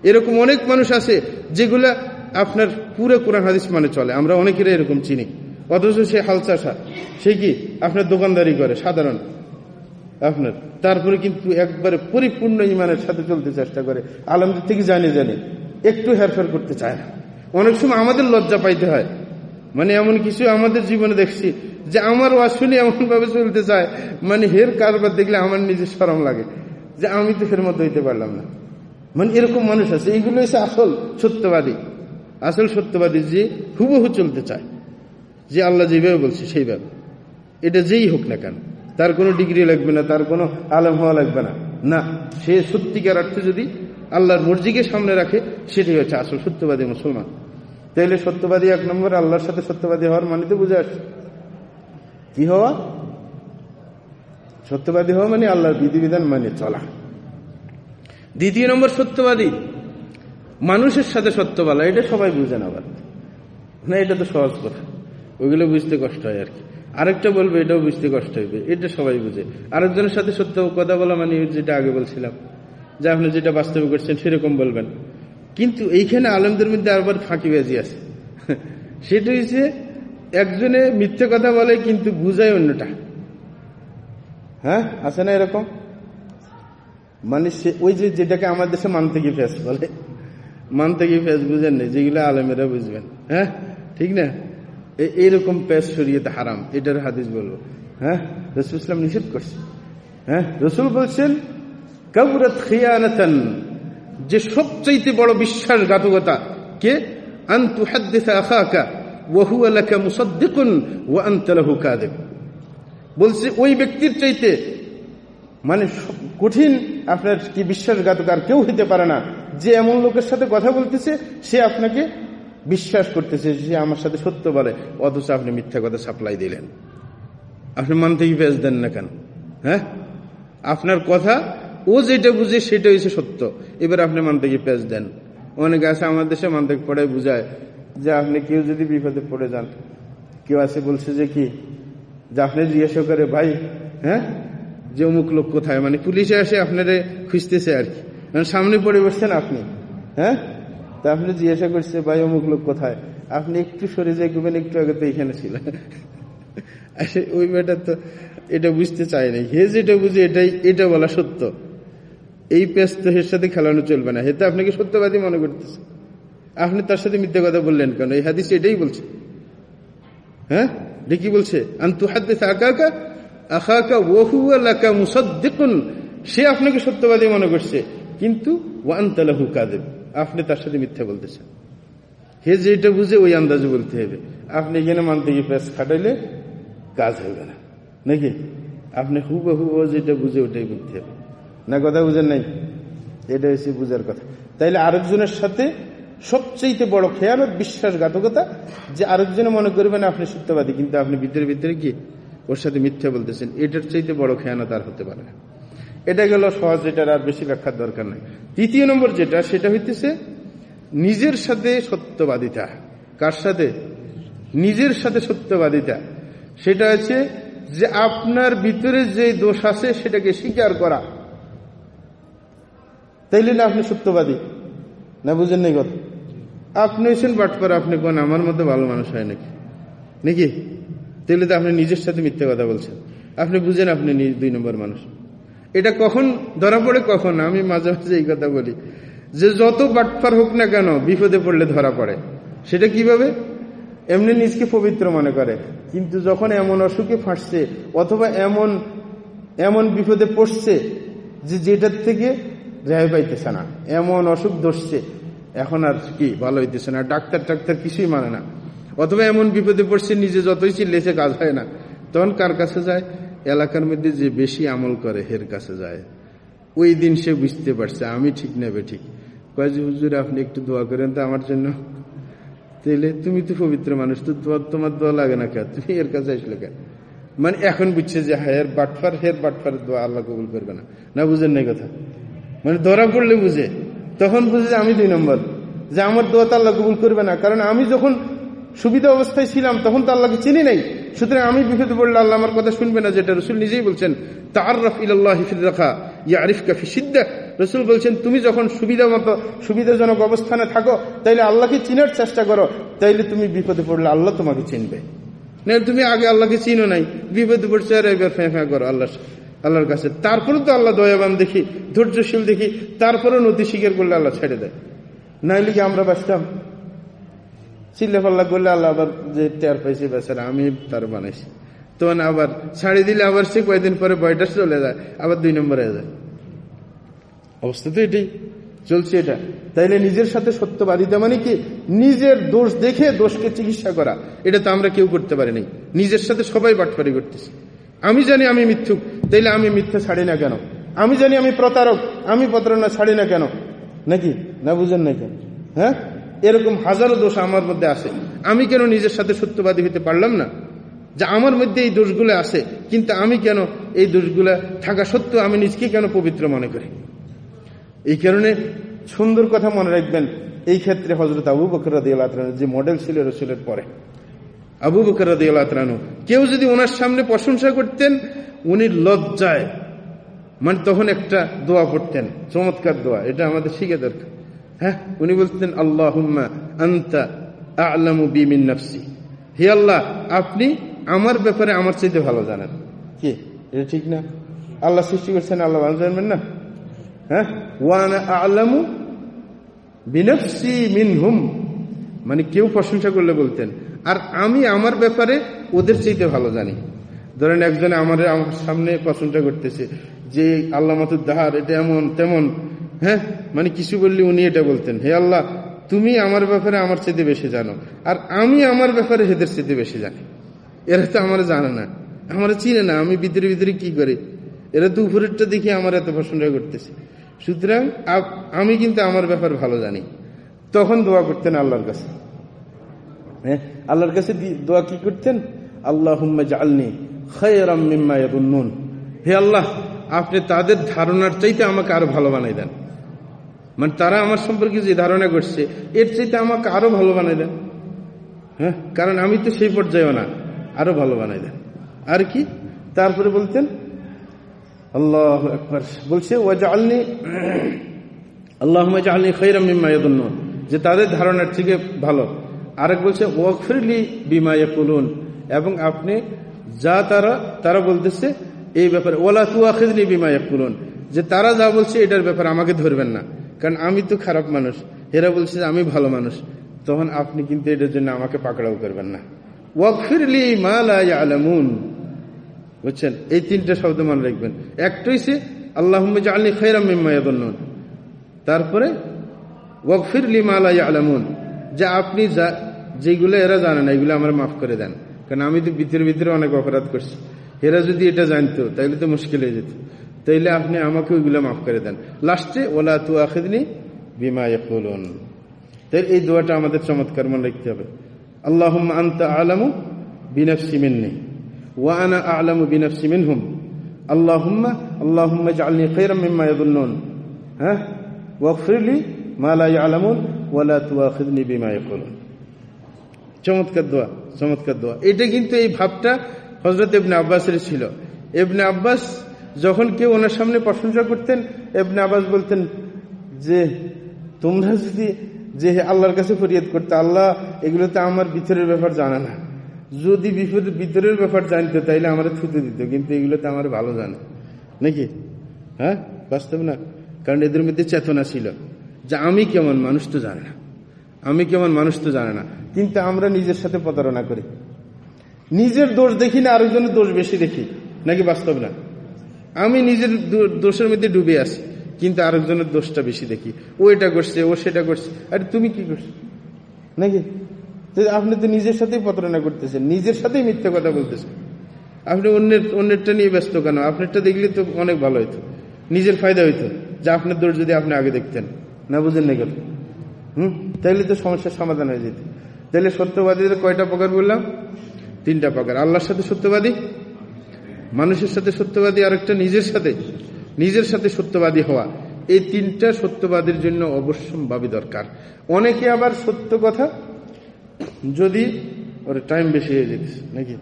এরকম অনেক মানুষ আছে, যেগুলা আপনার পুরো কোরআন হাদিস মানে চলে। আমরা অনেকের এরকম চিনি। অথচ সে হাল হালচাষা সে কি? আপনার দোকানদারি করে, সাধারণ। আপনার। তারপরে কিন্তু একবারে পরিপূর্ণ ইমানের সাথে চলতে চেষ্টা করে। আলমদের থেকে জানে জানে। একটু হেরফের করতে চায় না। অনেক সময় আমাদের লজ্জা পাইতে হয়। মানে এমন কিছু আমাদের জীবনে দেখছি যে আমার ওয়াজ শুনে এমন ভাবে চলতে চায়। মানে হের কারবার দেখলে আমার নিজের সরম লাগে। যে আমি তো ফের মতো হইতে পারলাম না। মানে এরকম মানুষ আছে। এইগুলো হচ্ছে আসল সত্যবাদী। আসল সত্যবাদী যে হুবহু চলতে চায়। যে আল্লাহ যেভাবে বলছে সেইভাবে। এটা যেই হোক না কেন, তার কোনো ডিগ্রি লাগবে না, তার কোনো আলম হওয়া লাগবে না। না, সে সত্যিকার অর্থে যদি আল্লাহর মর্জিকে সামনে রাখে, সেটাই হচ্ছে আসল সত্যবাদী মুসলমান। তাইলে সত্যবাদী এক নম্বর, আল্লাহর সাথে সত্যবাদী হওয়ার মানে তো বুঝে আসছে। কি হওয়া? সত্যবাদী হওয়া মানে আল্লাহর বিধিবিধান মানে চলা। দ্বিতীয় নম্বর, সত্যবাদী। মানুষের সাথে সত্য বলা, এটা সবাই বুঝে না আবার। না, এটা তো সহজ কথা। ওইগুলো বুঝতে কষ্ট হয় আর কি। আরেকটা বলবে, এটাও বুঝতে কষ্ট হইবে। এটা সবাই বুঝে। আরেকজনের সাথে সত্য কথা বলা মানে যেটা আগে বলছিলাম। যে আপনি যেটা বাস্তবে করছেন সেরকম বলবেন। কিন্তু এইখানে আলমদের মধ্যে আবার ফাঁকিবাজি আছে। সেটা হচ্ছে একজনে মিথ্যে কথা বলে কিন্তু বুঝায় অন্যটা। হ্যাঁ? আছে না এরকম? মানে সে ওই যে যেটাকে আমার দেশে মানতে গিয়ে ফেস বলে। মানতে গিয়ে ফেস বুঝেন না যেগুলো আলমেরা বুঝবেন। হ্যাঁ? ঠিক না? এইরকম পেশ শরীয়তে হারাম, এটার হাদিস বলব। হ্যাঁ? রসুল ইসলাম নিষেধ করছে। হ্যাঁ? রসুল বলছেন, কাবুরাত খিয়ানাতান যে সবচাইতে বড় বিশ্বাসঘাতকতা কে? আনতু হাদ্দিসা আখাকা ওয়াহু আলাকা মুসাদ্দিকুন, ওয়া আনতা লাহু বলছে, ওই ব্যক্তির চাইতে মানে কঠিন, আপনার কি বিশ্বাসঘাতক আর কেউ হইতে পারে না। যে এমন লোকের সাথে কথা বলতেছে, সে আপনাকে বিশ্বাস করতেছে সে আমার সাথে সত্য বলে, অথচ আপনি মিথ্যা কথা সাপ্লাই দিলেন। আপনি মানতে কি পেঁচ দেন না কেন? হ্যাঁ? আপনার কথা, ও যেটা বুঝে সেটা হচ্ছে সত্য। এবার আপনি মানতে কি পেঁচ দেন। অনেকে আছে আমার দেশে মানতে পড়ে বুঝায় যে আপনি কেউ যদি বিপদে পড়ে যান, কেউ আছে বলছে যে কি, যে আপনি জিজ্ঞাসা করে, ভাই হ্যাঁ? যে অমুক লোক কোথায়? মানে পুলিশে আসে আপনারে খুঁজতেছে আর কি। মানে সামনে পড়ে বসছেন আপনি হ্যাঁ? তা আপনি জিজ্ঞাসা করছে, ভাই, অমুক লোক কোথায়? আপনি একটু সরে যাই করবেন একটু আগে তো এখানে ছিল। আসলে ওই মেয়েটা তো এটা বুঝতে চায় নাই। হে যেটা বুঝে, এটাই, এটা বলা সত্য। এই পেস তো এর সাথে খেলানো চলবে না। হেতে আপনাকে সত্যবাদী মনে করতেছে। আপনি তার সাথে মিথ্যে কথা বললেন কেন? এই হাদিস এটাই বলছে। হ্যাঁ? এটা কি বলছে? সে আপনাকে সত্যবাদী মনে করছে। কিন্তু ওয়ান্তালাহু কাদেব আপনি তার সাথে মিথ্যা বলতেছেন। হে যেটা বুঝে ওই আন্দাজে বলতে হবে। আপনি এখানে মানতে গিয়ে পেস খাটাইলে কাজ হবে না নাকি? আপনি হুবহু ও যেটা বুঝে ওটাই বলতে হবে। না, কথা বুঝেন নাই? এটা হচ্ছে বুঝার কথা। তাইলে আরেকজনের সাথে সবচেয়ে বড় খেয়ালত বিশ্বাসঘাতকতা যে আরেকজনে মনে করবেন আপনি সত্যবাদী, কিন্তু আপনি ভিতরে ভিতরে গিয়ে ওর সাথে মিথ্যা বলতেছেন। এটার চাইতে বড় খেয়ানত আর হতে পারে না। এটা গেল সহজ এটার আর বেশি ব্যাখ্যার দরকার নাই। তৃতীয় নম্বর যেটা, সেটা হইতেছে নিজের সাথে সত্যবাদিতা। কার সাথে? নিজের সাথে সত্যবাদিতা। সেটা হচ্ছে যে আপনার ভিতরে যে দোষ আছে, সেটাকে স্বীকার করা। তাইলে না আপনি সত্যবাদী? না বুঝেন নাই কথা? আপনি হয়েছেন বাটপার, আপনি কোন আমার মতো ভালো মানুষ হয় নাকি? নাকি? তাহলে তো আপনি নিজের সাথে মিথ্যে কথা বলছেন। আপনি বুঝেন আপনি দুই নম্বর মানুষ। এটা কখন, ধরা পড়ে কখন? আমি মাঝে মাঝে এই কথা বলি। যে যত বাটপার হোক না কেন, বিপদে পড়লে ধরা পড়ে। সেটা কীভাবে? এমনি নিজকে পবিত্র মনে করে। কিন্তু যখন এমন অসুখে ফাঁসছে, অথবা এমন এমন বিপদে পড়ছে, যে যেটার থেকে রেহাই পাইতেছে না, এমন অসুখ ধরছে, এখন আর কি ভালো হইতেছে না। ডাক্তার টাক্তার কিছুই মানে না। অথবা এমন বিপদে পড়ছে, নিজে যতই চিল্লেছে, কাজ হয় না। তখন কার কাছে যায়? এলাকার মধ্যে যে বেশি আমল করে হের কাছে যায়, ওই দিন সে বুঝতে পারছে, আমি ঠিক নেবে ঠিক। কয় যে, হুজুর, আপনি একটু দোয়া করেন তো আমার জন্য। তাইলে তুমি তো পবিত্র মানুষ, তো তোমার দোয়া লাগে না কেন? তুমি এর কাছে আসলে কেন? মানে এখন বুঝছে যে হের বাটফার হের বাটফার দোয়া আল্লাহ কবুল করবে না। না বুঝেন নাই কথা? মানে ধরা পড়লে বুঝে। তখন বুঝে যে, আমি দুই নম্বর। যে, আমার দোয়া তো আল্লাহ কবুল করবে না। কারণ আমি যখন সুবিধা অবস্থায় ছিলাম, তখন তো আল্লাহকে চিনি নাই। সুতরাং আমি বিপদে পড়লে আল্লাহ আমার কথা শুনবে না, যেটা রসুল নিজেই বলছেন তার আরিফ কাফি রসুল বলছেন, তুমি যখন সুবিধা মতো সুবিধাজনক অবস্থানে থাকো, তাইলে আল্লাহকে চিনার চেষ্টা করো, তাইলে তুমি বিপদে পড়লে আল্লাহ তোমাকে চিনবে। না, তুমি আগে আল্লাহকে চিনো নাই, বিপদে পড়ছে, আর এবার ফ্যাঁ ফ্যাঁ করো আল্লাহ আল্লাহর কাছে। তারপরে তো আল্লাহ দয়াবান দেখি, ধৈর্যশীল দেখি তারপরে নদী স্বীকার করলে আল্লাহ ছেড়ে দেয়। নাইলে কি আমরা বাঁচতাম? চিল্লে করলে আল্লাহ আবার যে টের পাইছে, বেচারা, আমি তার বানাইছি। তখন আবার ছাড়ি দিলে আবার সে কয়েকদিন পরে বয়টা চলে যায়, আবার দুই নম্বরে যায়। অবস্থা তো এটাই, চলছে এটা। তাইলে নিজের সাথে সত্যবাদিতা মানে কি? নিজের দোষ দেখে দোষকে চিকিৎসা করা। এটা তো আমরা কেউ করতে পারি নাই। নিজের সাথে সবাই বাটপারি করতেছি। আমি জানি আমি মিথ্যুক, তাইলে আমি মিথ্যা ছাড়ি না কেন? আমি জানি আমি প্রতারক, আমি প্রতারণা ছাড়ি না কেন? নাকি? না বুঝেন না কেন? হ্যাঁ? এরকম হাজারো দোষ আমার মধ্যে আছে। আমি কেন নিজের সাথে সত্যবাদী হতে পারলাম না? যে আমার মধ্যে এই দোষগুলো আছে, কিন্তু আমি কেন এই দোষগুলা থাকা সত্ত্বেও আমি নিজকে কেন পবিত্র মনে করি? এই কারণে সুন্দর কথা মনে রাখবেন, এই ক্ষেত্রে হজরত আবু বকর যে মডেল ছিল রসুলের পরে। আবু বকর রানু কেউ যদি ওনার সামনে প্রশংসা করতেন, উনি লজ্জায় মানে তখন একটা দোয়া পড়তেন, চমৎকার দোয়া, এটা আমাদের শিখে দরকার। হ্যাঁ উনি বলতেন আল্লাহ আন্তা আলামু বিমিন নফসি। হে আল্লাহ, আপনি আমার ব্যাপারে আমার চাইতে ভালো জানেন। কি? এটা ঠিক না? আল্লাহ সৃষ্টি করছেন, আল্লাহ ভালো জানবেন না? হ্যাঁ? ওয়ানা আলামু বিনফসি মিনহুম। মানে কেউ প্রশংসা করলে বলতেন, আর আমি আমার ব্যাপারে ওদের চাইতে ভালো জানি। ধরেন একজনে আমার আমার সামনে প্রশংসা করতেছে, যে আল্লাহ মাতুদ্দাহার এটা এমন, তেমন। হ্যাঁ? মানে কিছু বললে উনি এটা বলতেন, হে আল্লাহ, তুমি আমার ব্যাপারে আমার চাইতে বেশি জানো, আর আমি আমার ব্যাপারে হেদের চাইতে বেশি জানি। এরা তো আমার জানে না, আমার চিনে না, আমি ভিতরে ভিতরে কি করি? এরা তো উপরেরটা দেখে আমার এত প্রশংসা করতেছে। সুতরাং আমি কিন্তু আমার ব্যাপার ভালো জানি। তখন দোয়া করতেন আল্লাহর কাছে। হ্যাঁ? আল্লাহর কাছে দোয়া কি করতেন? আল্লাহ জালনি হে আল্লাহ, আপনি তাদের ধারণার চাইতে আমাকে আরও ভালো বানাই দেন। মানে তারা আমার সম্পর্কে যে ধারণা করছে, এর চাইতে আমাকে আরও ভালো বানাই দেন। হ্যাঁ? কারণ আমি তো সেই পর্যায়েও না। আরও ভালো বানাই দেন। আর কি? তারপরে বলতেন, আল্লাহ একবার বলছে ও জালনি আল্লাহ জালনি খৈরাম মিম্মায়দুন্নন যে তাদের ধারণার থেকে ভালো। আরেক বলছে ওয়াকফিরলি বিমা ইয়াকুলুন। এবং আপনি যা তারা তারা বলতেছে, এই ব্যাপারে ওলা তু আখিদনি বিমা যে তারা যা বলছে, এটার ব্যাপারে আমাকে ধরবেন না। কারণ আমি তো খারাপ মানুষ। এরা বলছে যে আমি ভালো মানুষ। তখন আপনি কিন্তু এটার জন্য আমাকে পাকড়াও করবেন না। ওয়াকফিরলি মা লা ইয়ালামুন। বুঝছেন? এই তিনটা শব্দ মনে রাখবেন। একটা হচ্ছে আল্লাহ জালনি খৈরাম তারপরে ওয়াকফির লিমালা আলামুন যে আপনি যা, যেগুলো এরা জানে না, এগুলো আমার মাফ করে দেন। কারণ আমি তো ভিতরে ভিতরে অনেক অপরাধ করছি। এরা যদি এটা জানতো তাইলে তো মুশকিল হয়ে যেত। তাইলে আপনি আমাকে ওইগুলো মাফ করে দেন। লাস্টে, ওলা তু আখিদনি বিমা ইয়াকুলুন। তাই এই দোয়াটা আমাদের চমৎকার মনে রাখতে হবে। আল্লাহ আন্তা আলামু বিনফসি মিন্নি ওয়ানা আলামু বিনফসি মিম্মা ইয়াদুন্নুন হ্যাঁ? চমৎকার এটা কিন্তু এই ভাবটা আব্বাসের ছিল। ইবনে আব্বাস যখন কেউ ওনার সামনে প্রশংসা করতেন, ইবনে আব্বাস বলতেন, যে তোমরা যদি, যে আল্লাহর কাছে ফরিয়াদ করতে, আল্লাহ এগুলো তো আমার ভিতরের ব্যাপার জানে না। যদি বিপদ, ভিতরের ব্যাপার জানতো, তাইলে আমার থুতে দিত, কিন্তু এগুলো তো আমার ভালো জানে। নাকি? হ্যাঁ? বাস্তব না? কারণ এদের মধ্যে চেতনা ছিল যে আমি কেমন মানুষ তো জানে না। আমি কেমন মানুষ তো জানে না। কিন্তু আমরা নিজের সাথে প্রতারণা করি। নিজের দোষ দেখি না, আরেকজনের দোষ বেশি দেখি। নাকি বাস্তব না? আমি নিজের দোষের মধ্যে ডুবে আছি, কিন্তু আরেকজনের দোষটা বেশি দেখি। ও এটা করছে, ও সেটা করছে। আরে তুমি কি করছ? নাকি? আপনি তো নিজের সাথেই প্রতারণা করতেছেন, নিজের সাথেই মিথ্যে কথা বলতেছেন। আপনি অন্যের, অন্যেরটা নিয়ে ব্যস্ত কেন? আপনারটা দেখলে তো অনেক ভালো হইতো। নিজের ফায়দা হইতো যে আপনার দোষ যদি আপনি আগে দেখতেন। না বুঝেন না কেন? হুম? তাইলে তো সমস্যার সমাধান হয়ে যেত। তাহলে সত্যবাদীদের কয়টা প্রকার বললাম? তিনটা প্রকার। আল্লাহর সাথে সত্যবাদী? মানুষের সাথে সত্যবাদী আরেকটা নিজের সাথে নিজের সাথে সত্যবাদী হওয়া। এই তিনটা সত্যবাদীর জন্য অবশ্যম্ভাবী দরকার। অনেকে আবার সত্য কথা যদি, ওর টাইম বেশি হয়ে যেতেছে, নাকি?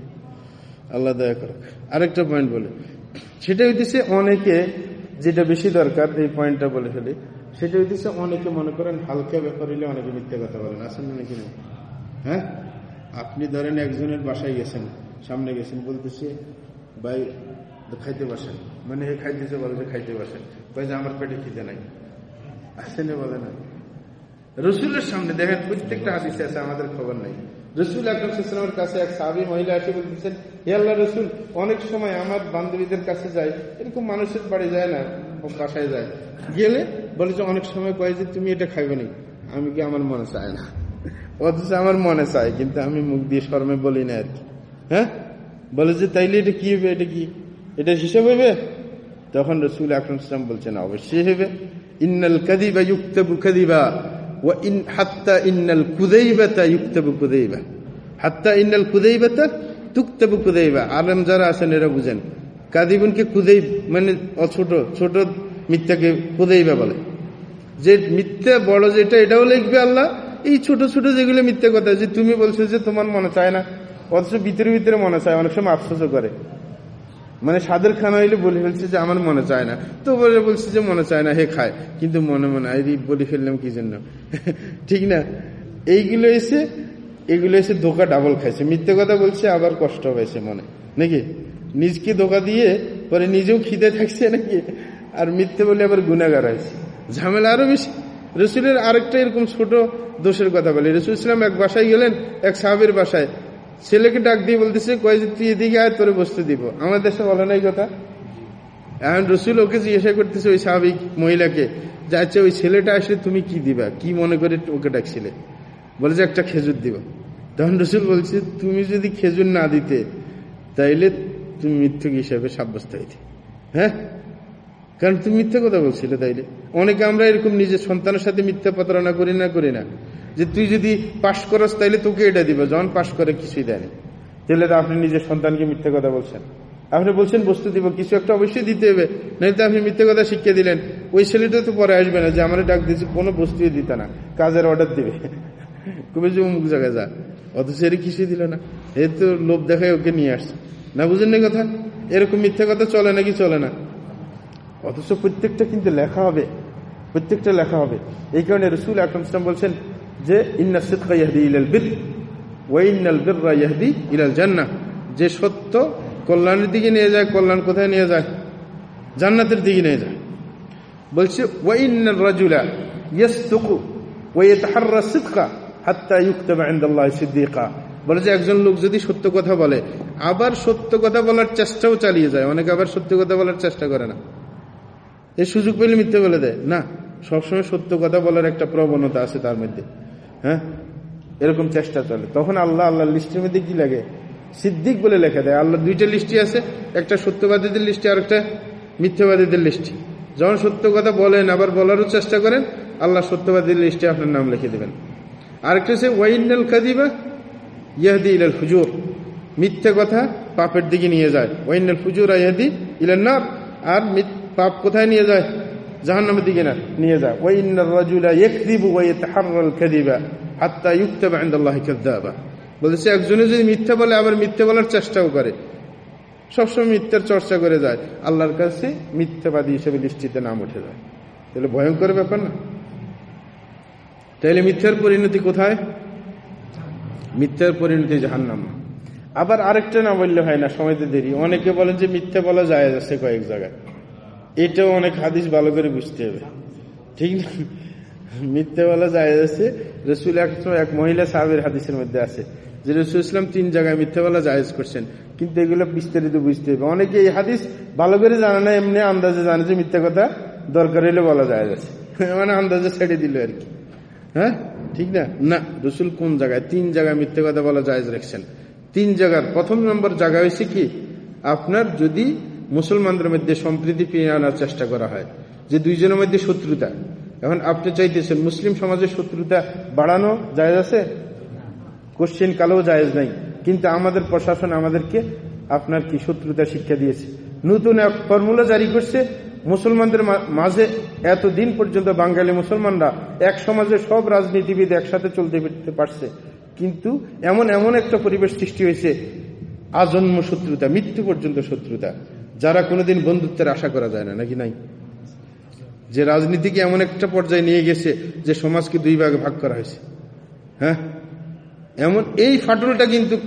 আল্লাহ দয়া করো আরেকটা পয়েন্ট বলে। সেটা হইতেছে অনেকে যেটা বেশি দরকার, এই পয়েন্টটা বলে ফেলি। সেটা হইতেছে অনেকে মনে করেন হালকা ব্যাপার হইলে অনেকে মিথ্যে কথা বলেন। আসেন নাকি হ্যাঁ? আপনি ধরেন একজনের বাসায় গেছেন, সামনে গেছেন, বলতেছে ভাই খাইতে বসেন। মানে হে খাইতেছে বলে যে খাইতে বসেন। ভাই যে আমার পেটে খিদে নাই। আসেন বলে না। রসুলের সামনে দেখেন প্রত্যেকটা হাদিসে আছে, আমাদের খবর নাই। রসুল আকরমের কাছে এক সাবি মহিলা এসে বলতেছেন, হে আল্লাহ রসুল, অনেক সময় আমার বান্ধবীদের কাছে যায় এরকম মানুষের বাড়ি যায় না বাসায় যায়। গেলে বলে যে অনেক সময় কয় যে তুমি এটা খাইবে নি। আমি কি আমার মনে চায় না? অথচ আমার মনে চায়, কিন্তু আমি মুখ দিয়ে শর্মে বলি না আর কি। হ্যাঁ? বলে যে, তাইলে এটা কি হবে? এটা কি? এটা হিসেব হইবে তখন রসুল আকরম ইসলাম বলছেন, অবশ্যই হবে। ইন্নল কাদিবা ইউক্তাবু কাদিবা ও ইন, হাত্তা ইন্নাল কুদাইবাতা ইউক্তাবু কুদাইবা হাত্তা ইন্নাল কুদাইবাতা তুক্তাবু কুদাইবা আলম যারা আছেন, এরা বুঝেন। কাদিবুনকে কুদেই মানে ছোট ছোট মিথ্যাকে কুদাইবা বলে। যে মিথ্যা বড় যেটা, এটাও লিখবে আল্লাহ। এই ছোট ছোট যেগুলো মিথ্যা কথা, যে তুমি বলছো যে তোমার মনে চায় না। অথচ ভিতরে ভিতরে মনে চায়, অনেক সময় আফসোসও করে। মানে সাদের খানা হইলে বলে ফেলছে যে, আমার মনে চায় না। তো বলে বলছে যে, মনে চায় না, হে খায়। কিন্তু মনে মনে এই বলে ফেললাম কি জন্য? ঠিক না? এইগুলো এসে, এগুলো এসে ধোকা ডাবল খাইছে। মিথ্যে কথা বলছে, আবার কষ্ট হয়েছে মনে। নাকি? নিজকে ধোকা দিয়ে, পরে নিজেও খিদে থাকছে নাকি? আর মিথ্যে বলে আবার গুণাগার হয়েছে। ঝামেলা আরও বেশি। রসুলের আরেকটা এরকম ছোট দোষের কথা বলে। রসুল ইসলাম এক বাসায় গেলেন, এক সাহাবের বাসায়। ছেলেকে ডাক দিয়ে বলতেছে, কয় যে, তুই এদিকে আয়, তোরে বস্তু দিব। আমার দেশে বলে নাই কথা। এখন রসুল ওকে জিজ্ঞাসা করতেছে, ওই স্বাভাবিক মহিলাকে যে আচ্ছা ওই ছেলেটা আসলে তুমি কি দিবা? কি মনে করে ওকে ডাকছিলে? বলে যে, একটা খেজুর দিবা। তখন রসুল বলছে, তুমি যদি খেজুর না দিতে, তাইলে তুমি মিথ্যুক হিসাবে সাব্যস্ত হইতে। হ্যাঁ? কারণ তুমি মিথ্যা কথা বলছিলে তাইলে। অনেকে আমরা এরকম নিজের সন্তানের সাথে মিথ্যা প্রতারণা করি না করি না। যে তুই যদি পাশ করস, তাইলে তোকে এটা দিবে। যখন পাশ করে কিছুই দেয়নি। তাহলে আপনি নিজের সন্তানকে মিথ্যে কথা বলছেন। আপনি বলছেন, বস্তু দিব, কিছু একটা অবশ্যই দিতে হবে। তো আপনি মিথ্যে কথা শিখিয়ে দিলেন, ওই ছেলেটা তো পরে আসবে না, যে আমার ডাক দিয়েছে, কোনো বস্তুই দিতে না। কাজের অর্ডার দিবে। খুবই যে অমুক জায়গায় যা। অথচ এর কিছুই দিল না। এ তো লোভ দেখায় ওকে নিয়ে আসছে। না বুঝেন না কথা? এরকম মিথ্যে কথা চলে নাকি চলে না? অথচ প্রত্যেকটা কিন্তু লেখা হবে। প্রত্যেকটা লেখা হবে। এই কারণে রসুল আকরম ইসলাম বলছেন যে ইন্না সিদ্কা ইয়াহদি ইলাল বির ওয়াইনাল বিররা ইয়াহদি ইলাল জান্নাহ। যে সত্য কল্যাণের দিকে নিয়ে যায়, কল্যাণ কোথায় নিয়ে যায়? জান্নাতের দিকে নিয়ে যায়। বলছে ওয়াইনাল রাজুলা ইয়াসতুকু ওয়া ইয়াতাহাররা সিদকা হাত্তা ইউকতাবা ইনদাল্লাহ সিদ্দিকা। বলে যে একজন লোক যদি সত্য কথা বলে, আবার সত্য কথা বলার চেষ্টাও চালিয়ে যায়। অনেকে আবার সত্য কথা বলার চেষ্টা করে না। এই সুযোগ পেলে মিথ্যে বলে দেয়। না, সবসময় সত্য কথা বলার একটা প্রবণতা আছে তার মধ্যে। এরকম চেষ্টা চলে। তখন আল্লাহ আল্লাহ লিস্টের মধ্যে কি লাগে? সিদ্দিক বলে লেখা দেয়, আল্লাহ দুইটা লিস্টি আছে, একটা সত্যবাদীদের লিস্টি আর একটা মিথ্যাবাদীদের লিস্টি। যখন সত্য কথা বলেন, আবার বলারও চেষ্টা করেন, আল্লাহ সত্যবাদীর লিস্টে আপনার নাম লিখে দেবেন। আরেকটা হচ্ছে ওয়াইনাল কাদিবা ইয়াহদি ইলাল হুজুর। মিথ্যে কথা পাপের দিকে নিয়ে যায়। ওয়াইনাল ফুজুর ইয়াহদি ইলাল নার। আর পাপ কোথায় নিয়ে যায়? জাহান্নামের দিকে না, নিয়ে যায় ওয়াইনার রাজুলা ইয়াকদিবু ওয়া ইয়াতাহাররাল কাদিবা হাত্তা ইউকতাবা ইনদাল্লাহি কাযাবা বলছে একজনে যদি মিথ্যা বলে, আবার মিথ্যা বলার চেষ্টাও করে। সবসময় মিথ্যার চর্চা করে যায়। আল্লাহর কাছে মিথ্যাবাদী হিসেবে লিস্টিতে নাম উঠে যায়। তাহলে ভয়ঙ্কর ব্যাপার না। তাহলে মিথ্যার পরিণতি কোথায়? মিথ্যার পরিণতি জাহান্নাম। আবার আরেকটা না বললে হয় না, সময়তে দেরি। অনেকে বলেন যে মিথ্যা বলা যায় আছে কয়েক জায়গায়। এটাও অনেক হাদিস ভালো করে বুঝতে হবে। ঠিক না? মিথ্যা বলা যায় আছে। রসুল এক মহিলা সাহাবের হাদিসের মধ্যে আছে যে রসুল ইসলাম তিন জায়গায় মিথ্যা বলা জায়েজ করছেন। কিন্তু এগুলো বিস্তারিত বুঝতে হবে। অনেকে এই হাদিস ভালো করে জানে না, এমনি আন্দাজে জানে যে মিথ্যা কথা দরকার হলে বলা যায় আছে। মানে আন্দাজে ছেড়ে দিল আর কি। হ্যাঁ? ঠিক না? না, রসুল কোন জায়গায়? তিন জায়গায় মিথ্যে কথা বলা জায়েজ রাখছেন। তিন জায়গার প্রথম নম্বর জায়গা হয়েছে কি? আপনার যদি মুসলমানদের মধ্যে সম্প্রীতি ফিরে আনার চেষ্টা করা হয়, যে দুইজনের মধ্যে শত্রুতা। এখন আপনি চাইতেছেন, মুসলিম সমাজের শত্রুতা বাড়ানো জায়েজ আছে? কোশ্চেন কালেও জায়েজ নাই। কিন্তু আমাদের প্রশাসন আমাদেরকে আপনার কি শত্রুতা শিক্ষা দিয়েছে? নতুন এক ফর্মুলা জারি করছে, মুসলমানদের মাঝে এত দিন পর্যন্ত বাঙালি মুসলমানরা এক সমাজে সব রাজনীতিবিদ একসাথে চলতে ফিরতে পারছে। কিন্তু এমন এমন একটা পরিবেশ সৃষ্টি হয়েছে, আজন্ম শত্রুতা, মৃত্যু পর্যন্ত শত্রুতা। যারা কোনোদিন বন্ধুত্বের আশা করা যায় না, নাকি নাই? যে রাজনীতিকে এমন একটা পর্যায়ে নিয়ে গেছে যে সমাজকে দুই ভাগে ভাগ করা হয়েছে। হ্যাঁ? এমন, এই ফাটলটা কিন্তু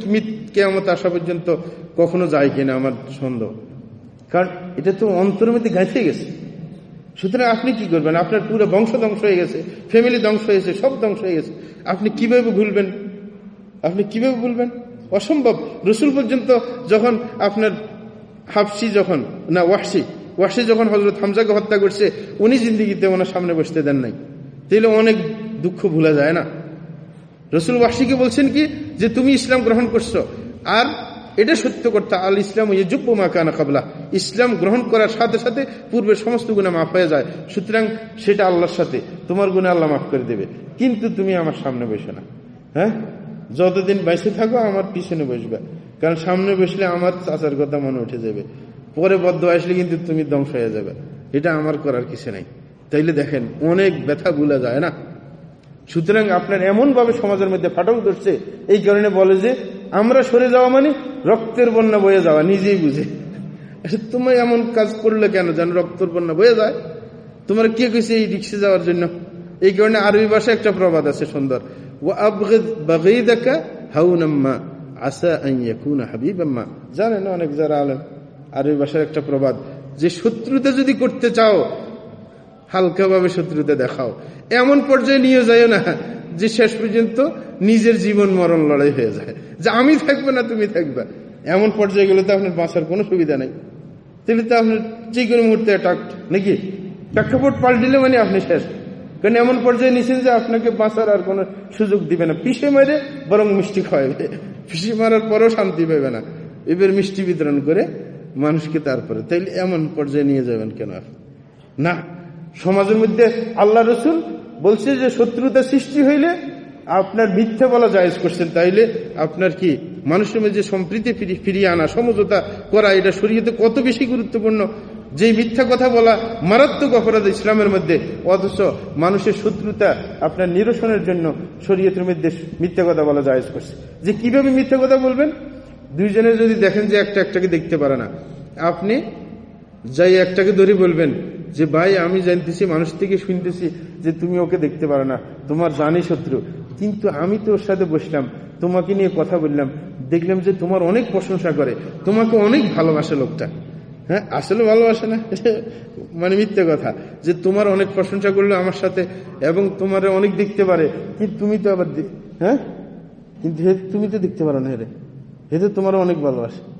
কেমন আসা পর্যন্ত কখনো যায় কিনা আমার সন্দেহ। কারণ এটা তো অন্তরের মধ্যে গেছে। সুতরাং আপনি কি করবেন? আপনার পুরো বংশ ধ্বংস হয়ে গেছে ফ্যামিলি ধ্বংস হয়েছে সব ধ্বংস হয়ে গেছে। আপনি কীভাবে ভুলবেন? আপনি কীভাবে ভুলবেন? অসম্ভব। রসুল পর্যন্ত যখন আপনার হাফসি যখন, না ওয়াসি ওয়াসি যখন হজরত হামজাকে হত্যা করছে, উনি জিন্দিগিতে ওনার সামনে বসতে দেন নাই। তাইলে অনেক দুঃখ ভুলা যায় না? রসুল ওয়াসিকে বলছেন কি, যে তুমি ইসলাম গ্রহণ করছ, আর এটা সত্য করতে আল ইসলাম ইয়ুব্ব মাকানা কাবলা। ইসলাম গ্রহণ করার সাথে সাথে পূর্বের সমস্ত গুণা মাফ হয়ে যায়। সুতরাং সেটা আল্লাহর সাথে, তোমার গুণে আল্লাহ মাফ করে দেবে। কিন্তু তুমি আমার সামনে বসে না। হ্যাঁ? যতদিন বেঁচে থাকো, আমার পিছনে বসবে। কারণ সামনে বসলে আমার চাচার কথা মনে উঠে যাবে। পরে বদ্ধ আসলে কিন্তু তুমি ধ্বংস হয়ে যাবে। এটা আমার করার কিছু নাই। তাইলে দেখেন, অনেক ব্যথা ভুলা যায় না? সুতরাং আপনার এমন ভাবে সমাজের মধ্যে ফাটল ধরছে, এই কারণে বলে যে, আমরা সরে যাওয়া মানে রক্তের বন্যা বয়ে যাওয়া, নিজেই বুঝে। তুমি এমন কাজ করলে কেন যেন রক্তের বন্যা বয়ে যায়? তোমার কে কেছে এই রিক্সে যাওয়ার জন্য? এই কারণে আরবি ভাষায় একটা প্রবাদ আছে সুন্দর। ও আবগা হাউনাম্মা। আসা আইয়াকুনা হাবিবাম্মা জানেন অনেক যারা আলেন আরবি ভাষার একটা প্রবাদ যে শত্রুতা যদি করতে চাও, হালকাভাবে শত্রুতা দেখাও। এমন পর্যায়ে নিয়ে যায় না যে শেষ পর্যন্ত নিজের জীবন মরণ লড়াই হয়ে যায়। যে আমি থাকব না, তুমি থাকবে। এমন পর্যায়ে গেলে তো আপনার বাঁচার কোনো সুবিধা নেই। তাহলে তো আপনার যে কোনো মুহূর্তে নাকি? প্রেক্ষাপট পাল্টিলে মানে আপনি শেষ। কারণ এমন পর্যায়ে নিছেন যে আপনাকে বাঁচার আর কোনো সুযোগ দিবে না। পিষে মেরে বরং মিষ্টি খাওয়াবে পিষে মারার পরেও শান্তি পাবে না। এবার মিষ্টি বিতরণ করে মানুষকে তারপরে। তাইলে এমন পর্যায়ে নিয়ে যাবেন কেন না, সমাজের মধ্যে আল্লাহ রসুল বলছে যে শত্রুতা সৃষ্টি হইলে আপনার মিথ্যা বলা জায়েজ করছেন। তাইলে আপনার কি মানুষের মধ্যে সম্প্রীতি ফিরিয়ে আনা, সমঝোতা করা, এটা শরীয়তে কত বেশি গুরুত্বপূর্ণ? যে মিথ্যা কথা বলা মারাত্মক অপরাধ ইসলামের মধ্যে, অথচ মানুষের শত্রুতা আপনার নিরসনের জন্য শরীয়তের মধ্যে মিথ্যা কথা বলা জায়েজ করছে। যে কীভাবে মিথ্যা কথা বলবেন? দুইজনে যদি দেখেন যে একটা একটাকে দেখতে পারে না, আপনি যাই একটাকে ধরে বলবেন যে, ভাই, আমি জানতেছি, মানুষ থেকে শুনতেছি যে তুমি ওকে দেখতে পারো না, তোমার জানি শত্রু। কিন্তু আমি তো ওর সাথে বসলাম, তোমাকে নিয়ে কথা বললাম, দেখলাম যে তোমার অনেক প্রশংসা করে, তোমাকে অনেক ভালোবাসে লোকটা। হ্যাঁ আসলে ভালোবাসে না। মানে মিথ্যে কথা। যে তোমার অনেক প্রশংসা করল আমার সাথে এবং তোমার অনেক দেখতে পারে। কিন্তু তুমি তো আবার হ্যাঁ? কিন্তু হে তুমি তো দেখতে পারো না হেরে। হেতে তোমার অনেক ভালোবাসে।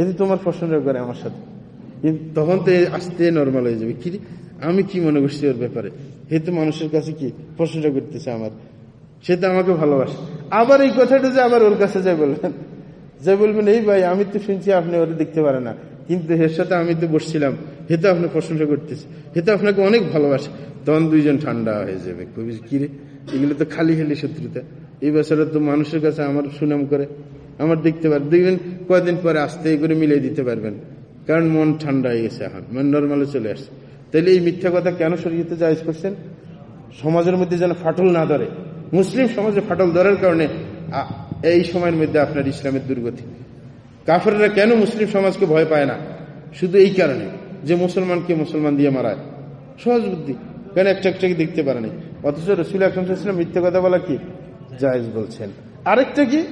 হেতে তোমার প্রশংসা করে আমার সাথে। কিন্তু তখন তো আস্তে নর্মাল হয়ে যাবে। কি আমি কি মনে করছি ওর ব্যাপারে? হে তো মানুষের কাছে কি প্রশংসা করতেছে আমার? সে তো আমাকে ভালোবাসে। আবার এই কথাটা যে আবার ওর কাছে যাই বলবেন। যে বলবেন, এই ভাই, আমি তো শুনছি আপনি ওরা দেখতে পারে না। কিন্তু এর সাথে আমি তো বসছিলাম। হে তো আপনি প্রশংসা করতেছে। হে তো আপনাকে অনেক ভালোবাসে। তখন দুইজন ঠান্ডা হয়ে যাবে। কবি কিরে এগুলো তো খালি খালি শত্রুতা। এই বছরে তো মানুষের কাছে আমার সুনাম করে, আমার দেখতে পার দেখবেন কয়েকদিন পরে আস্তে করে মিলিয়ে দিতে পারবেন। কারণ মন ঠান্ডা হয়ে গেছে এখন। মন নর্মালে চলে আসছে। তাহলে এই মিথ্যা কথা কেন শরীয়তে জায়জ করছেন? সমাজের মধ্যে যেন ফাটল না ধরে। মুসলিম সমাজে ফাটল ধরার কারণে এই সময়ের মধ্যে আপনার ইসলামের দুর্গতি। কাফেররা কেন মুসলিম সমাজকে ভয় পায় না? শুধু এই কারণে যে মুসলমানকে মুসলমান দিয়ে মারায়। সহজ বুদ্ধি। কেন একটা একটাকে দেখতে পারে নাই? অথচ রসুল আকরম সাল্লাম মিথ্যে কথা বলা কি? জায়েজ বলছেন। আরেকটা কি?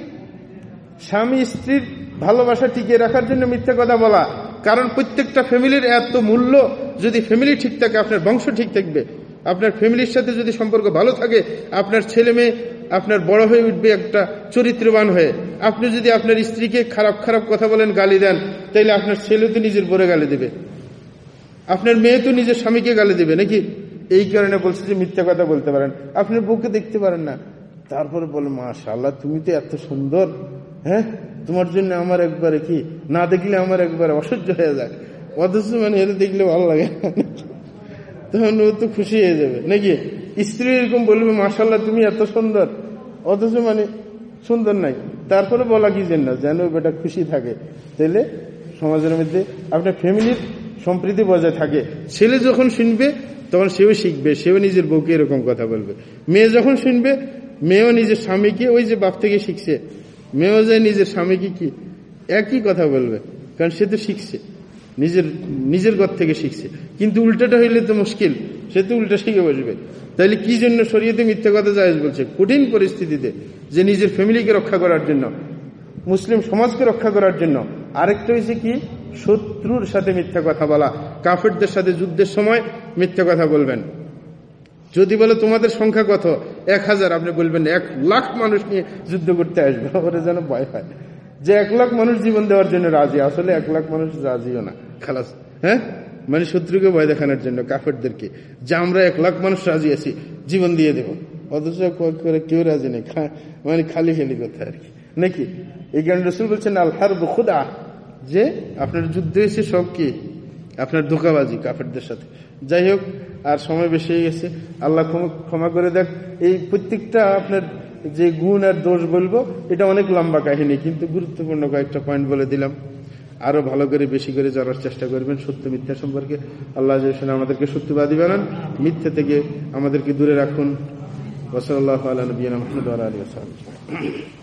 স্বামী স্ত্রীর ভালোবাসা টিকিয়ে রাখার জন্য মিথ্যা কথা বলা। কারণ প্রত্যেকটা ফ্যামিলির এত মূল্য, যদি ফ্যামিলি ঠিক থাকে, আপনার বংশ ঠিক থাকবে। আপনার ফ্যামিলির সাথে যদি সম্পর্ক ভালো থাকে, আপনার ছেলে মেয়ে আপনার বড় হয়ে উঠবে একটা চরিত্রবান হয়ে। আপনি যদি আপনার স্ত্রীকে খারাপ খারাপ কথা বলেন, গালি দেন, তাইলে আপনার ছেলে তো নিজের বড় গালি দেবে। আপনার মেয়ে তো নিজের স্বামীকে গালি দেবে, নাকি? এই কারণে বলছে যে মিথ্যা কথা বলতে পারেন। আপনার বউকে দেখতে পারেন না। তারপরে বলে মাশাল্লাহ তুমি তো এত সুন্দর হ্যাঁ? তোমার জন্য আমার একবারে কি? না দেখলে আমার একবারে অসহ্য হয়ে যায়। অথচ মানে এটা দেখলে ভালো লাগে। তখন ও তো খুশি হয়ে যাবে। নাকি? স্ত্রী এরকম বলবে মাশাল্লাহ তুমি এত সুন্দর। অথচ মানে সুন্দর নাই। তারপরে বলা কি যেন না, যেন বেটা খুশি থাকে। তাইলে সমাজের মধ্যে আপনার ফ্যামিলির সম্প্রীতি বজায় থাকে। ছেলে যখন শুনবে, তখন সেও শিখবে, সেও নিজের বউকে এরকম কথা বলবে। মেয়ে যখন শুনবে, মেয়েও নিজের স্বামীকে ওই যে বাপ থেকে শিখছে। মেয়েও যায় নিজের স্বামীকে কি? একই কথা বলবে, কারণ সে তো শিখছে। নিজের নিজের ঘর থেকে শিখছে। কিন্তু উল্টাটা হইলে তো মুশকিল। সে তো উল্টা শিখে বসবে। তাইলে কি জন্য শরীয়তে মিথ্যা কথা জায়েজ বলছে? কঠিন পরিস্থিতিতে যে নিজের ফ্যামিলিকে রক্ষা করার জন্য, মুসলিম সমাজকে রক্ষা করার জন্য। আরেকটা হয়েছে কি? শত্রুর সাথে মিথ্যা কথা বলা। কাফেরদের সাথে যুদ্ধের সময় মিথ্যা কথা বলবেন। যদি বলে তোমাদের সংখ্যা কত? এক হাজার। আপনি বলবেন, এক লাখ মানুষ নিয়ে যুদ্ধ করতে আসবে। ওরা যেন ভয় হয় যে এক লাখ মানুষ জীবন দেওয়ার জন্য রাজি, আসলে এক লাখ মানুষ রাজিও না, খালাস। হ্যাঁ? মানে শত্রুকে ভয় দেখানোর জন্য, কাফেরদেরকে। যে আমরা এক লাখ মানুষ রাজি আছি, জীবন দিয়ে দেব। অথচ করে কেউ রাজি নেই মানে খালি খালি কথা আর কি। নাকি? এই জ্ঞান রসুল বলছেন আলহার খুদা। যে আপনার যুদ্ধ হয়েছে সব কি? আপনার ধোকাবাজি কাফেরদের সাথে। যাই হোক, আর সময় বেশি হয়ে গেছে। আল্লাহ ক্ষমা- ক্ষমা করে দেখ। এই প্রত্যেকটা আপনার যে গুণ আর দোষ বলব, এটা অনেক লম্বা কাহিনী, কিন্তু গুরুত্বপূর্ণ কয়েকটা পয়েন্ট বলে দিলাম। আরও ভালো করে, বেশি করে জানার চেষ্টা করবেন সত্য মিথ্যা সম্পর্কে। আল্লাহ আমাদেরকে সত্যবাদী বানান, মিথ্যা থেকে আমাদেরকে দূরে রাখুন। ওসল আল্লাহ আলী আসালাম